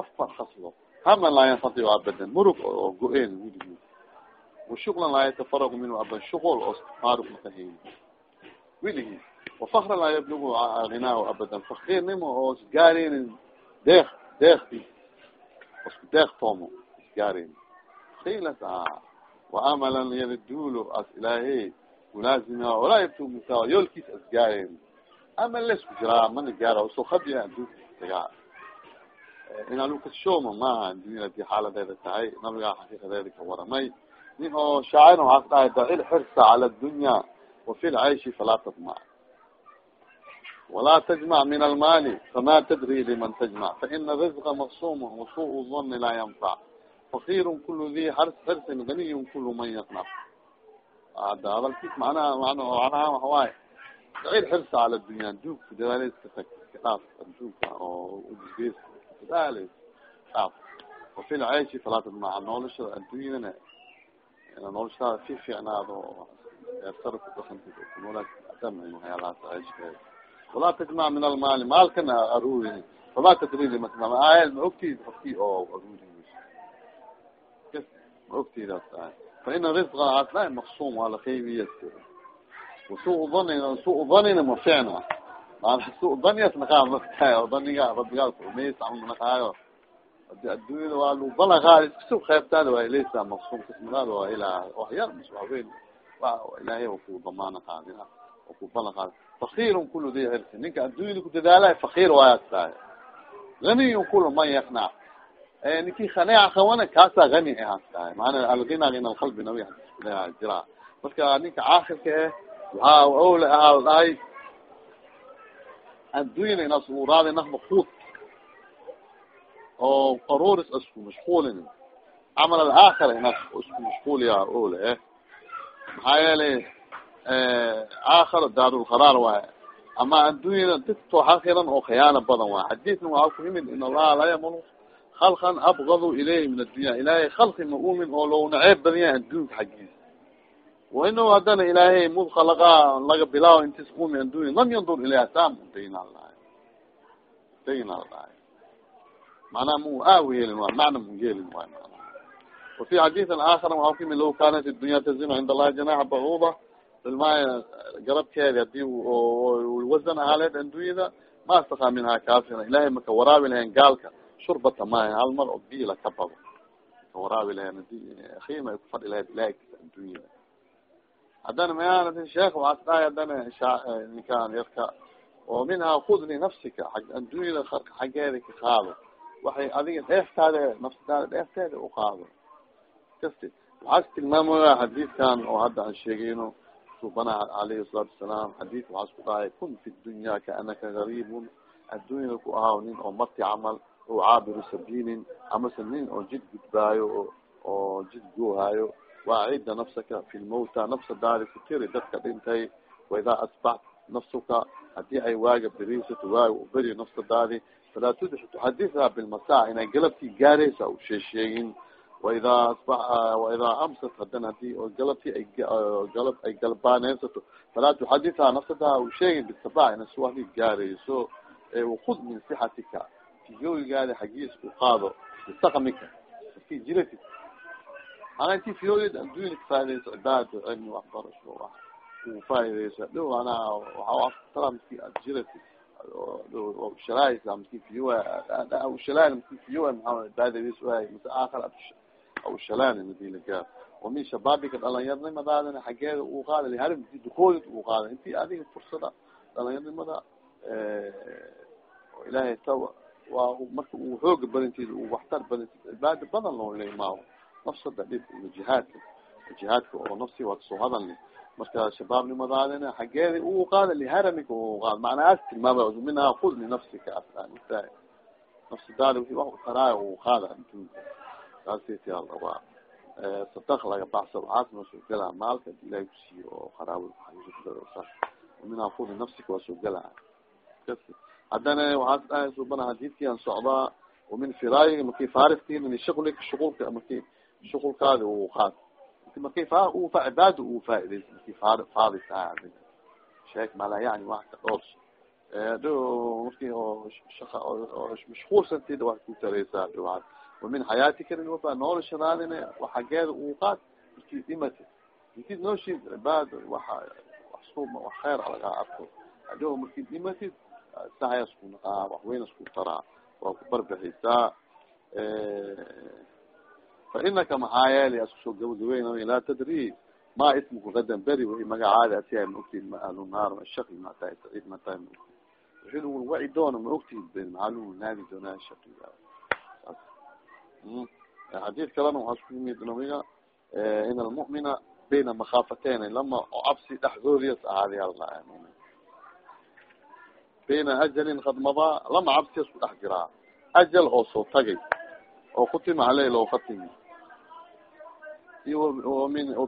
afar khaslo hama laa yanfadiu abadan murug oo go-een wiligii washuglan laa yatafaraqu minhu aban shuqol oo faaruq makahayn wiligiis wafakra laa yablugu hinaahu abadan fakirnimo oo gaareynin deek deekti isku deektoomo isgaarin kilas a waamalan yalidulo as ilaahay ulaazima walaa yabtumisa yoolkiis asgaarin ama la isku jiraa mana gaara soo khabiya adduunka tagaa inaa lukashooma maaha addunya haddii xaaladeeda tahay nabigaa xaqiiqadeeda ka waramay nin oo shaacirna waxaas dhahay dacil xirsa cala dunya wafi lcayshi falaa tadmac walaa tajmac min almaali fama tadri liman tajmac faina rizqa maqsuma wasuu dani laa yanfac fakir kulu di xirsin ganiy kulu man yaqnac ada hadalkiis manaha manaha waxawaaye dacil xirsa cala dunya adduunka dadaaleyska tag dhaaf adduunka oo udisgees dadaaleys dhaaf wafi lcayshi falaa tadmac noolashada addunyadana noloshaada si fiicnaado ersara kudakantid kunoolaa adam waxyaalahaas cayshkeeda walaa tajmac min almaali maalkana aruurin fama tadridi ma aayal ma ogtid qofkii oo aruuri ma ogtidaas fa ina risqa asla maqsum waa laqeybiya wasuu danina ma ficna maana suu daniyas naqaa matahay oo daniga rabbigaa kuumeys camal naqaayo adi addunyada waa lubalaqaa isu qaybtaada waa ilaysaa maqsum kismadaada waa ilaa wax yar mas waxweyn wa ilaahay wa ku damaana qaadin wa ku balan qaadi fakirun kulu di xirsi ninka addunyada ku dadaalahay fakir waayaas tahay ganiyun kulu man yaknac ninki khaneeca kawana kaasa gani ahaas tahay maana algina in alqalbi nabi eh waxaa awle ahaa dhahay makuud oo qaruris isku mashquulin. Camal alaakhira inaas isku mashquuliya ole eh. Maxaa yeelay aakhira daarulqaraar waay ama addunyada dito hakiran oo khiyaana badan waay xadiidna waxaa ku yimid in allaha laa yamanu halkan abgadu ilayhi min addunya. Ilaahay halki ma umin oo lou naceeb badan yahay adduunka xaggiisa wainahu haddana ilaahay mud khalaqaa laga bilaawo intis qumi anduni lam yandur ilayha sam daynaa lahay daynaa lahay macnaha mu ah, aaw yeelin waay ah, macna mu yeelin waay mana wafi xadiisin aakhara waxaa kuyimi law kaanat adunyaa tazinu cinda allahi janaxa bacuda ilmaa eh, garabkeedi haddii wasan ahaaleed addunyada ma astakaa minhaa kaafira ilahay maka waraabi lahayn gaalka shurbata maaha hal mar oo biila ka bado maka waraabi lahayn adi eh, akhima ay kufadhi lahayd ilahay adunyada haddana mayaana sheekh waxaas dhahay haddana ninkaan yarka. Oo minhaa kud linafsika addunyada xaggeeda ka qaado. Waxay adiga dheeftaada nafsadaada dheefteeda uqaado kasti waxaas tilmaamaya xadiidkan oo hadda aan sheegayno. Subanaha alayhi salaatu wasalaam xadiid waxaas ku dhahay kun fi dunya kaanaka garibun addunyada ku ahaaw nin oo marti camal oo caabiru sabiilin amase nin oo jid gudbaayo oo jid goohaayo waacida nafsaka fi lmawta nafsadaadi ku tiri dadka dhintay waidaa asbax nafsuka haddii ay waaga berisato waaga uberi nafsadaadi falaa tudx tuxaditha bilmasa inay galabtii gaaraysa u sheesheegin waidaa asba waidaa amsat hadan haddii galabtii ay galab ay galbaaneysato falaa tuxaditha nafsadaha u sheegin bisaba ina suwahdi gaarayso ukud min sixatika fiyooyigaada xagiis u qaado bisakmika marki jirati ana inti fiyooyid addunya kafaa'ideyso cibaado cilmi waxbarasho wax ufaa'ideyso dhow anaa waaa mski ad jirati shalaaysa mski fiyoa shalaani mski fiyoa maa cibaadadiis waay mase aakhar aw shalaani haddii lagaa wamin shabaabika dhalinyarnimadaadana xaggeeda uu qaada lihari mki dukoolid uu qaada inti adiga fursada dhalinyarnimada ilaahay ta waa marka uu xooga badantida uu waxtar badantid cibaada badan loo leimaaho nafsada dhib iyo jihaadka jihaadka oo nafsi waa ka soo hadalni marka shabaabnimadaadina xaggeeda uu qaada liharamika u qaada macnahaas tilmaamay minhaa kud linafsika asaanisa nafsadaada wixii wax utaraayo uu qaada adduunka kaasita rabaa sadaq laga baxsa waxaas noo soo gelaa maalka adi ilahay kusiiyo oo qaraabad minhaa kud linafsika waa soo gelaa haddana waxaas dhahay subana hadidkii an socdaa wamin firaayiga marki faarifti min shuglika shukulka marki shukulkaadi uu qaad marki fa cibaada uu faaideysa marki faadi tahay adiga sheek mala yani wax ka dhoors do marki oo shaqa oo mashkuulsantida wax ku tareysaa dhiwaad wamin xayaatika wafa noolashadaadina xageeda uu qaad marki dhimati marki nooshid cibaada waxa wax su wax kheyr lagaa arko ado marki dhimatid sahaya isku naqaa wax weyn isku taraa waa ku barbixiysaa fa inaka maxaa yeeli askusoo gabagabeyn laa tadri ma ismuku gadan beri wi magacaada asiya ma ogtid ma ahlu naar shaki ma tahay saciid ma tahay ma ogtid wixii lagu waci doono ma ogtid ben maxaa lagu doonaa shakiga xadiid kalena waxaa isku yimid nabiga in almu'mina bayna makaafateyn lama cabsi dhexdoodiyas ahaadi alla bayna ajalin kad madaa lama cabsiyas ku dhex jiraa ajal oo soo tagay oo kutima aley loo katimi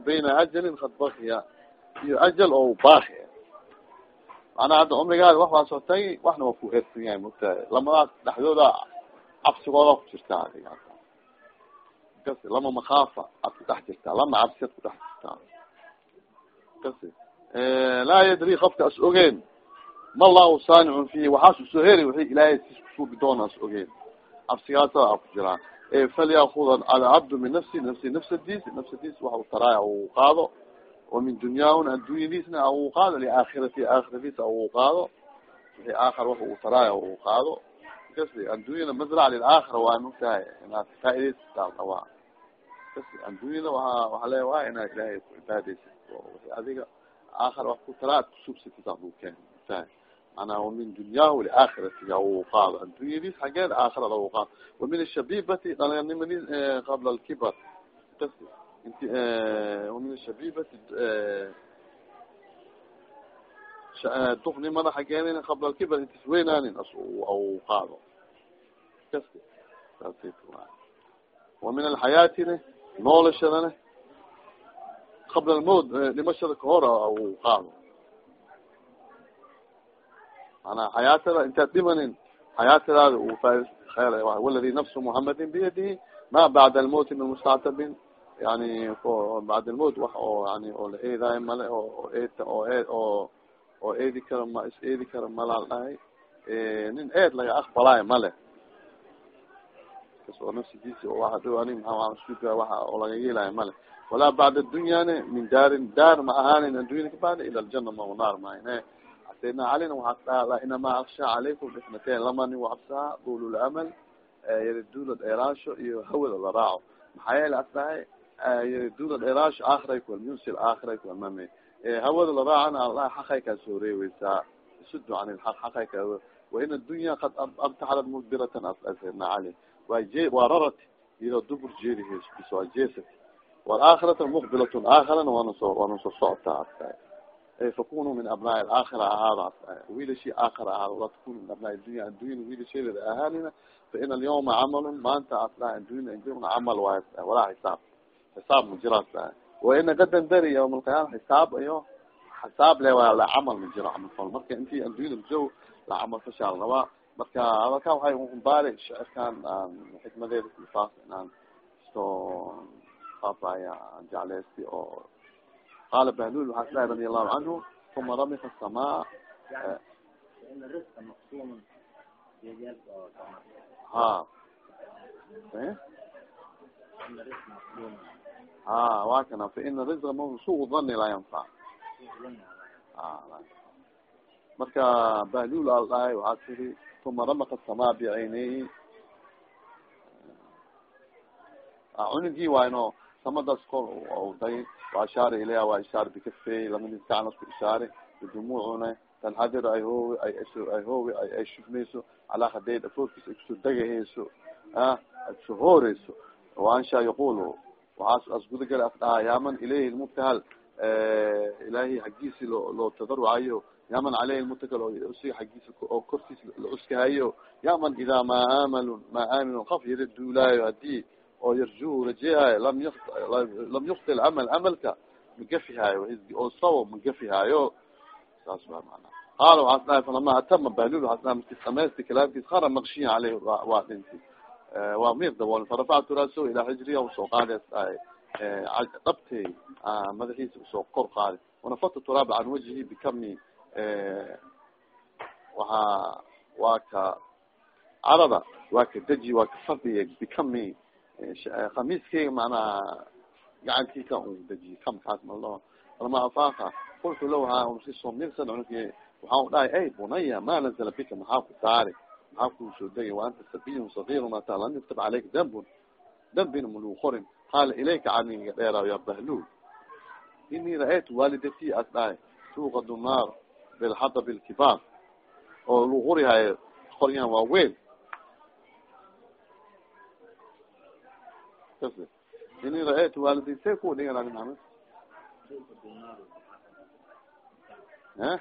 bayna ajalin kad bakiya iyo ajal oo baaki manaa hadda cumrigaada wax waa soo waxna waa ku hersan yahay mogtahay lamadaas dhexdooda cabsigooda ku jirtaa kasi lama makaafa ad ku dhex jirtaa lama cabsi ad ku dhex jirtaa. Kasi laa yadri qofka as ogeen ma allahu saanicun fihi waxaas u soo heri wixi ilaahay sis kusuubi doona as ogeen cabsigaasa a ku jiraa falyakuda alcabdu min nafsi nafsi nafsadiis nafsadiis waxa u taraaya u qaado wa min dunyaahuna addunyadiisna au qaado liaakhirati aakhiradiis au qaado wixi aakhar wax u taraaya u qaado kasi addunyada mazrac lilaakhira waa mogtahay inaad faaideysataa rabaa kasi addunyada waa waxaa le waa inaad ilaahay ku cibaadeysa wixi adiga aakhar wax ku taraa ad kusuubsatid adu keen mogtahay manaa wamin dunyaahu liaakhiratiga u qaado addunyadiis xageed aakhirada u qaado wamin ashabibati dhalinyanimadi qabla alkibar wamin ashabibati duknimada xageenin qabla alkibar intis weynaanin as au qaado kasi wa min alxayaatina noolashadana qabla almowt dhimashada kahora au qaado manaa xayaatada intaad dhimanin xayaatadaada u faa waladi nafsu muhamadin biyadihi ma bacda almowti min mustactabin yani bacd almowt wax oo yani oo la eedaayo male oo oo oo oo eedi karo ma is eedi karo malal dhahay nin eed laga aqbalaayo male kas oo nafsidiisi oo waa dhow anig maa waxa oo laga yeelayo male walaa bacda dunyane min daarin daar ma ahaanin addunyada kabacda ila aljana ma naar mahayne saydna calina waxaa inamaa aksha calaykum ismateen lama nin wacabsaa dululamal yaridula dheeraasho iyo hawada la raaco. Maxaa yeele as dhahay yaridula dheeraasho aakiray kualmunsil aakiray kualmame hawada la raacana allah xaqay kaa soo reeweysaa isudu can ilxaq xaqay ka wain addunya kad abtaxalad mudbiratan saydna cali waa je waa rarat iyadoo dubur jeediheys bis waa jeesat waalaakhirata muqbilatun aakhirana waana soo waana soo socotaa as dhahay fakunu min abnaa alaakhira ahaada wiilashi aakhira ahaada walaa takunu min abnaa dunya addunyana wiilasheedada ahaanina fa in alyawma camalun maanta asla addunya injirna camal waay walaa xisaab xisaab ma jiraas waina gadan dari yawma alqiyaama xisaab iyo xisaab le waa la camal ma jiro camal fal marka inti addunyada majow la camal fashaal rabaa marka hadalka waxay baari shicirkan xikmadeeda kufaas inaan soo faafaya jecleysti oo qala bahlul waxaa isdhahay radi allahu canhu uma ramika asamaa ha ha wa kana faina rizqa m suu dani laa yanfac marka bahlul al dhahay waxaa tiri uma ramaka asamaa bicayneyhi cunugii waayno samadaas kor day waashaara ilayha waa ishaar bikafey lamadi gacnas ku ishaare bidumuucuna tanxadir ay hoowi ay shufmayso calaa hadeyd afoorkiisa ay ku soo degahayso ah ay ku soo hooreyso waansha yaqul waxaas as gudagala as dhahaa yaaman ilayhi lmubtahal ilaahi xaggiisi loo loo tadarucayo yaman caleyhi lmutakal si xaggiisa oo kortiis la cuskahayo yaman idaa maa amalun maa aaminun qaf yara duulaayo haddii oo yarjuu rajeehaayo lam y lam yukti camal camalka magafihaayo oo sawa magafihaayo saas ba mana qaala waxaas dhahay falama atama bahlul waxaas dhahay markis dhamaysti kalaamkiis kara makshiya caleyh waa dhinti. Waa mir daboolin farafactu raaso ilaa xijriya u soo qaadi as dhabtey madaxiisa u soo kor qaadi wanafatu turaaba can wajhi bikami waxaa waa ka carada waa ka deji waa ka fadiya bikami khamiiskeyga macnaha gacantiika un dejiye kamkaas malo alama afaaka kultu law ha si soo mirsan cunug waxaan dhahay ay bunaya ma nazala bika maxaa ku saari maxaa ku soo degay wa anta sabiyun sagiirun ata lam yuktab caleyka dambun dambina maluu qorin qaala ilayka caniga dheeraayo ya bahluul inii ra'aytu waalidati as dhahay tuuqadu naar bilxadab lkibaar oo lagu qorihayo qoryahan waa weyn inii ra'aytu waalidati say kuwa dhigan ali maxamed e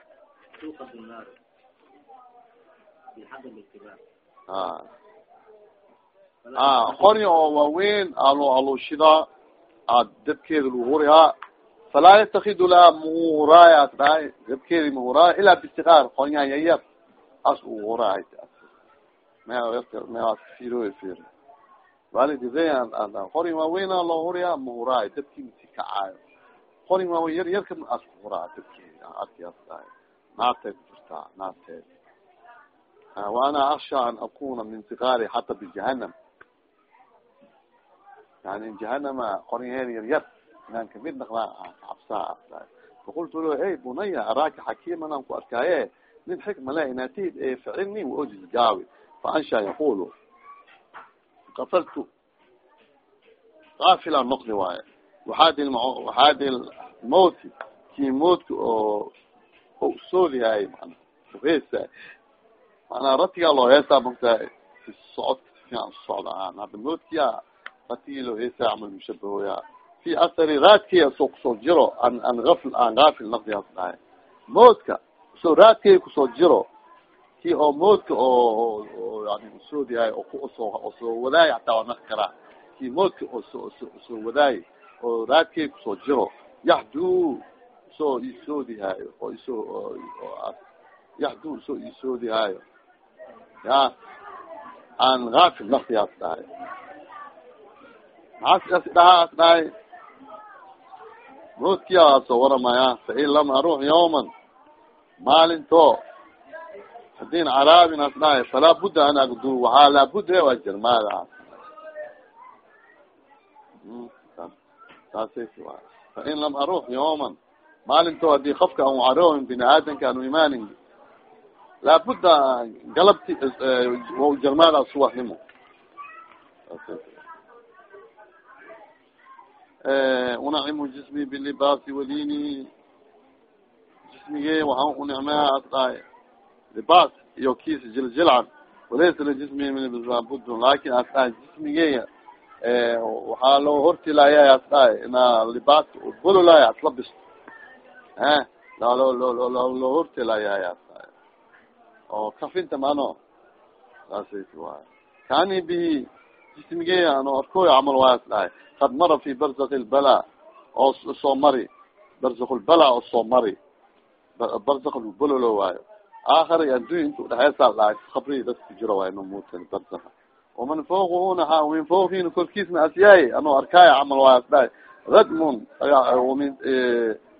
a qorya oo waaweyn alo alushidaa a dabkeeda lagu hurihaa falaa yatakidu laha muhuraaya as dhahay dabkeedi muhuraaya ilaa bistikaar qoryahan yayar as u huraay mfir fir waalidizan qorya waaweyn loo huriyaa muhuraay dabki masi kacaayo qorya waaweyn yar yarka as ku huraa dabkeedi arki as dhahay naartay ku jirtaa naarteed wa ana aksha an akuna min sikaari xata bijahanam yani jahanama qoryaheed yar yar inaan ka mid naqdaa kacabsaa asdahay faqultu lo ey bunaya araaka xakiman aan ku arkaaye min xikma le inatid e ficilni waojis gaawi faansha yaqulu kafaltu kaafila noqdi waaye waxaadi waxaadi mawti kii mawtka oo sooliyahay mana heesa manaa ratigaa loo heesaa mogtahay si socodka sifiican socda ahaan hadda mawtkiya ratigi loo heesaa camal mushabahoya fi asari raadkeya soo ku soo jiro an an afl aan gaafil naqdigaas dhahay moodka soo raadkeya ku soo jiro ki oo moodka oo yani usood yahay oo osoo wadaay hataa waa naqi karaa ki moodka oo soo wadaay oo raadkeya ku soo jiro. Yaxdu soo isoodihaayo oo isoo yaxdu soo isoodihaayo ya aan gaafil naqdigaas dhahay. Maxaa sidaas dhahaa as dhahay? Moodkiya soo waramaya fain lam aruux yawman maalinto hadin caraabin as dhahay falaa budda an agdu waxaa laabudda waa jermaada saasay fain lam aruux yawman maalinto haddii kafka an caroohin bini aadanka anu imaanin laabudda galabti jermaada subaxnimo unacimu jismi bilibaasi wadini jismige waxaan unicmeha as libaas iyo kiis jiljilcan walaysa lijismi minbudun laakin as dhahay jismigeya waxaa loo hortilaya as dhahay ina libaas bololaya asla bisto e loo lo loo hortilayay as dhahay oo kafinta mano. Saasay waay kani bihi jismigeya ano arkoy camal waay as dhahay kad mara fi barzak lbala oo soo mari barzak lbala oo soo mari barzak bololo waayo aakari adduny inta udhexeysaa dhahay kabri dadka jiro waay namuutan barzaka waman fawqahuna ha min korkiisna asyaay anoo arkaayo camal waay as dhahay radmun min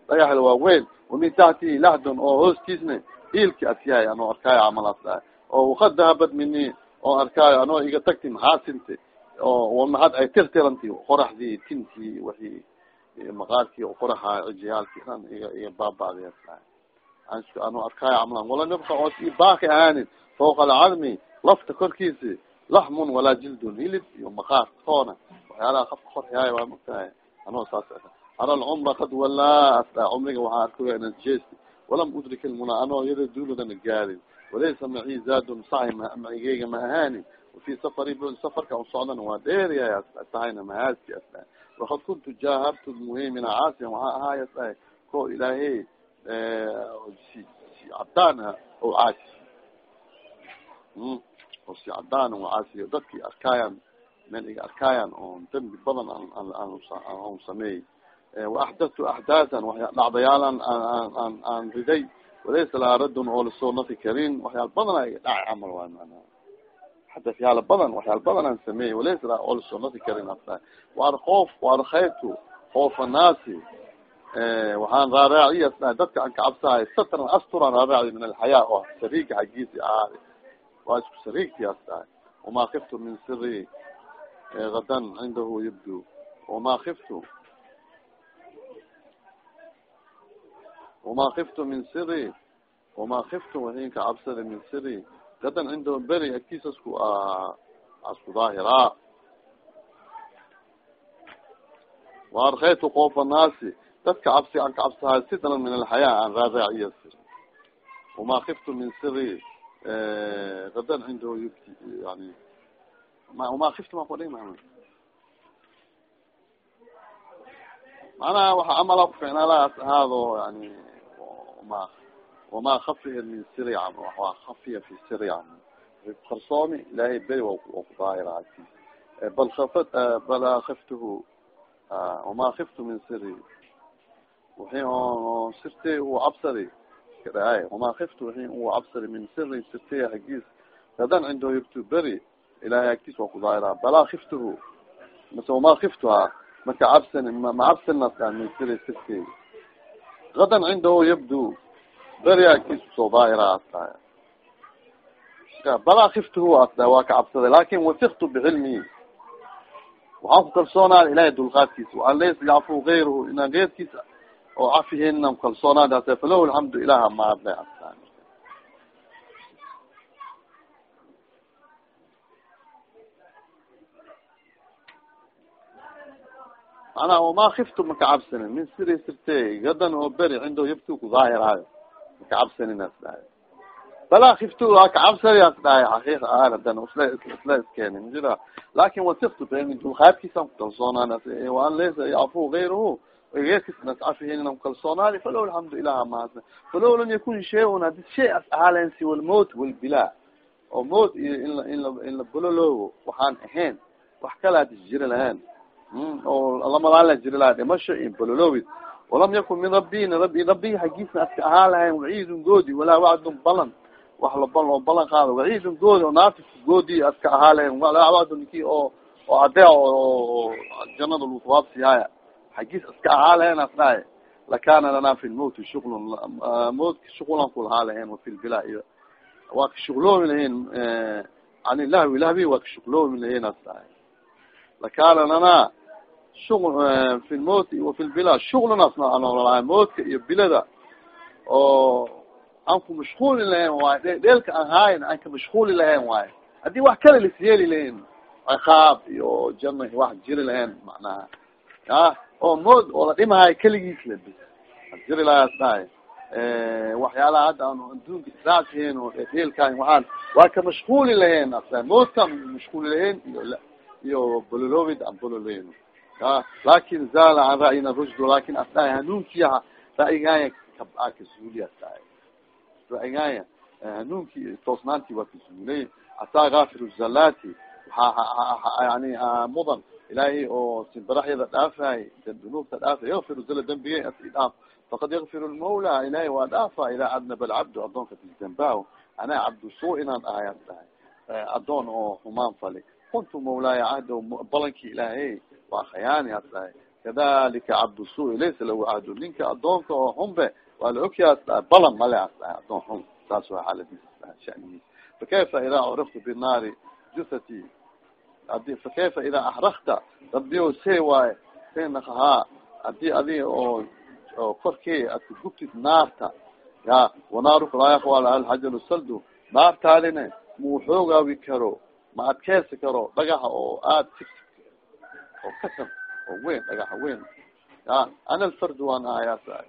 dhagaxda waaweyn wamin taxtihi lahdon oo hoostiisna iilki asyaay anoo arkaayo camal as dhahay oo wakad dahabad mini oo arkaayo anoo iga tagti maxaasinte oo mahad ay tirtiranti qoraxdii tintii wixi maqaarkii qoraxa cijiyaalki dhan iga iga baaba'day an arkaayo amlan wala nabka os baaki ahaanin fawqa alcadmi lafta korkiisi laxmun walaa jildun hilib iyo makaar toona waxyaalaha kafka korxiyaayo waa magtahay anoo saas ara alcumra kad walaa cumriga waxaa arkaya j walam udrik lmuna anoo yada duuladana gaadin walaysa maci zaadun saxi macigeyga ma ahaanin wafi safari bun safarka un socdana waa dheeryahay astahayna mahaaski asdahay wakad kuntu jaahabtu muhimina caasiyan waxaa ahaay asdahay ko ilaahey si si cadaan ah oo caasi oo si cadaan oo caasiyo dadki arkaayan meel iga arkaayan oo dembi badan aan sameeyey. وaxdatu axdaatan waya dhacdayaalan aan aan riday. Walaysa laha radun oo la soo nafi karin. Waxyaal badana iga dhaca camal waay mana xadafyaala badan waxyaal badan aan sameeyey. Walaysa laha oo la soo nafi karin asda waar koof waar khayrtu koofa naasi waxaan raaraaciy asda dadka aan kacabsahay satran asturan raaraaciy min alxayaa oo sariiga xagiisi ahaada waa isku sariigti asdahay wama kiftu min siri gadan cindahu yabdu. Wama kiftu wama kiftu min siri wama kiftu wahinka cabsada min siri gadan cindahu beri agtiisa asku asku daahiraa waarkaytu koofa naasi dadka cabsi aan kacabsahay sidran min alxayaa aan raaraaciya sir wama kiftu min siri gadan cindahu yubti yani wama kiftu ma kudhi mahamad macnaha waxa amala kuficnaalaas ahaado yani ma wama kafiya min siri cam waa kafiya fi siri cam qarsoomi ilahay beri waa ku daahira agtiis bal kafat bal kiftuhu wama kiftu min siri wixi o sirtey u cabsari kadhaay wama kiftu wixi u cabsari min siri sirtey hagiis gadan cindo yubtu beri ilahay agtiis waa ku daahira balaa kiftuhu mase wama kiftuha maka cabsani ma cabsinas min siri sirtey gadan cindahu yabdu beri agtiis ku soo daahira astahay balaa kiftuhu asda waa ka cabsaday laakiin wasiktu bicilmi waxaan ku kalsoonaa ilahay dulqaadkiisa waan laysa yacfu gayruhu inaan geerkiisa oo cafihena kalsoonaadaas falahu alxamdu ilaha maadle manaa wama kiftu maka cabsanin min siri sirtey gadan oo beri cindahu yabtu ku daahiraayo maka cabsanin as dhahay balaa kiftu waa ka cabsay as dhahay xaqiiq ahaan hadan isla isla iskeenin jira. Lakin wasiktu bmin dulqaadkiisaan kukalsoonaan waan laysa yacfu gayruhu geerkiis nascafihin kukalsoonaani falow alxamdu ilaha mahadna falow lam yakun shay-un hadi shay as ahaalen siwa almowt walbilaa oo mowt iyo in in la bololoogo waxaan ahayn wax hadis jiri lahayn oo lamadaala jiri laha dhimasho iyo bololoowid walam yakun min rabbina rabi rabbiga xagiisna aska ahaan lahayn waciidun goodi walaa wacdun balan. Wax labal oo balan qaado waciidun goodi oo naatifka goodi aska ahaa lahayn walaa wacdun ninki oo oo adee oo janada lagu tawaabsiyaaya xagiis iska ahaa lahayn as dhahay lakana lana fi lmowti shuglun mowtka shugulan kulahaa lahayn wafi lbilaa iyo waa ka shugloomi lahayn ani lahwi lahwi waa ka shugloomi lahayn as dhahay lakana lana shugl fi lmowti wafi lbilaa shuglun asna anolalahay mowtka iyo bilada oo aan ku mashquuli lahayn waayo dheelka aan haayn aan ka mashquuli lahayn waayo haddii wax kale lisyeeli lahayn ciqaab iyo jana wax jiri lahayn macnaha ya oo mood oo la dhimahayo keligiis la bis jiri waxyaalaha hadda aan adduunka israacsihayn oo dheelkaan waxaan waa ka mashquuli lahayn as moodkaan mashquuli lahayn iyo iyo bololowid aan bololayn ya laakiin zaala can ra'yina rushdu laakiin as dhahay hanuunkiyaha ra'yigaaya kabaa kasuuliya as dhahay ra'yigaaya hanuunki toosnaanti waa kasuulay hataa gafir zalati waaa yani mudan ilaahay oo simbaraxyada dhaafay dunuubta dhaafay yakfir zala dembigay as idhaaf faqad yakfir lmawla ilahay waa dhaafa idaa adnaba alcabdu adoonka tisdembaaho anaa cabdu suu inaan ahay as dhahay adoon oo humaan fali kuntu mawlaaya cahdo balankii ilaahay waa khayaani as dhahay kadalika cabdu suu laysa lahu cahdo ninka adoonka oo xunbe waa la ogyaha as dhahay balan male as dhahay adoon xun saas waa xaaladiis shanigiis fakayfa idaa curiftu binaari jusati adi fakayfa idaa axrakta rabio see waaye senakahaa haddii adiga oo oo korkey adka gubtid naarta ya wanaaruka laa yakwaal alxajaru saldu naartaadine muu xoogaawi karo ma adkeysi karo dhagaxa oo aad oo kasan oo weyn dhagaxa weyn. Ya ana alfardu waan ahayaas ahay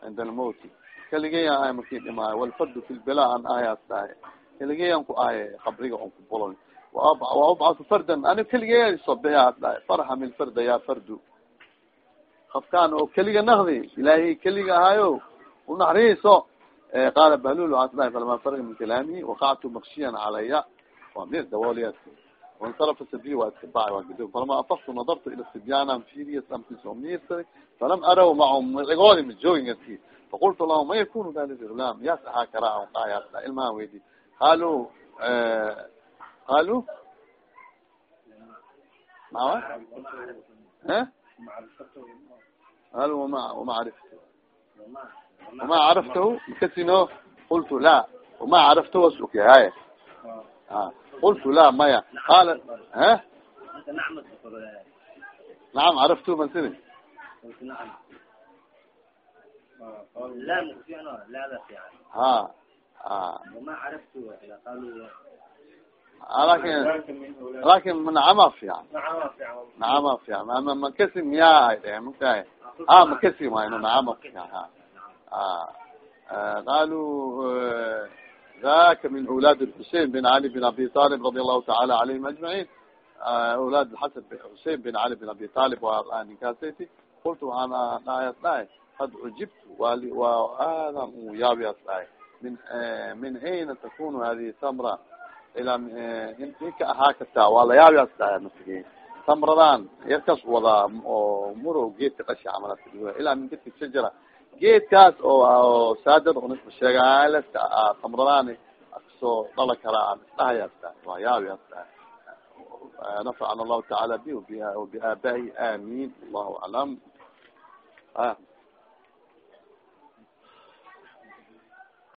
cinda almowti kaligeyaan ahay markii dhimaayo. Walfardu fi lbila aan ahayaas dhahay kaligeyaan ku ahay qabriga on ku bolon waabcatu fardan ani keligeya sobeyaas dhahay farxam ilfarda ya fardu kafkaan oo keliga nakdi ilaahay keliga ahaayo unaxriiso qaala bahlul waas dhahay falama farga min kalaamihi waqactu makshiyan calaya waa mir dawooliyas wansarafa sabi waa iskabacay waa gado falama afaktu nadartu ila sibyaanam fiiriya samkiso miirsaday falam araw macahum cigoodi majoogingasi faqultu lahum ma yakunu dalika gulaam yaas ahaa karaa dha ilmaha weydi qaalu alo maw al wama wama carifta wama caraftahu makasino qultu la. Wama carafta was okay haya qultu la maya. Qala ha. Nacam caraftahu mansini ha a laakiin laakiin nacama fiican nacama fiican ama makasi miyaa ay dheheen maka a makasi wayno nacama fiican a qalu daka min awlaad lxusein bin cali bin abi talib radi allahu taala alayhim ajmaciin awlaad xasan xusein bin cali bin abi talib waa ninkaasati kultu waxaan dhahayas dhahay qad cujibtu wali wa aadan u yaabias dhahay min min ayna takunu hadihi samra ilaa ninka ahaa kartaa waa layaabyaas dhahay mafigi tamradan yarkaas wadaa oo muro geedka qashi camal ilaa min gedka shajara geedkaas oo saadad sheegaalska tamradaan ka soo dhala karaa dhahayaas dhahay waa yaabiyaas dhahay nafacana allahu tacaala bi biaabaahi amin allahu aclam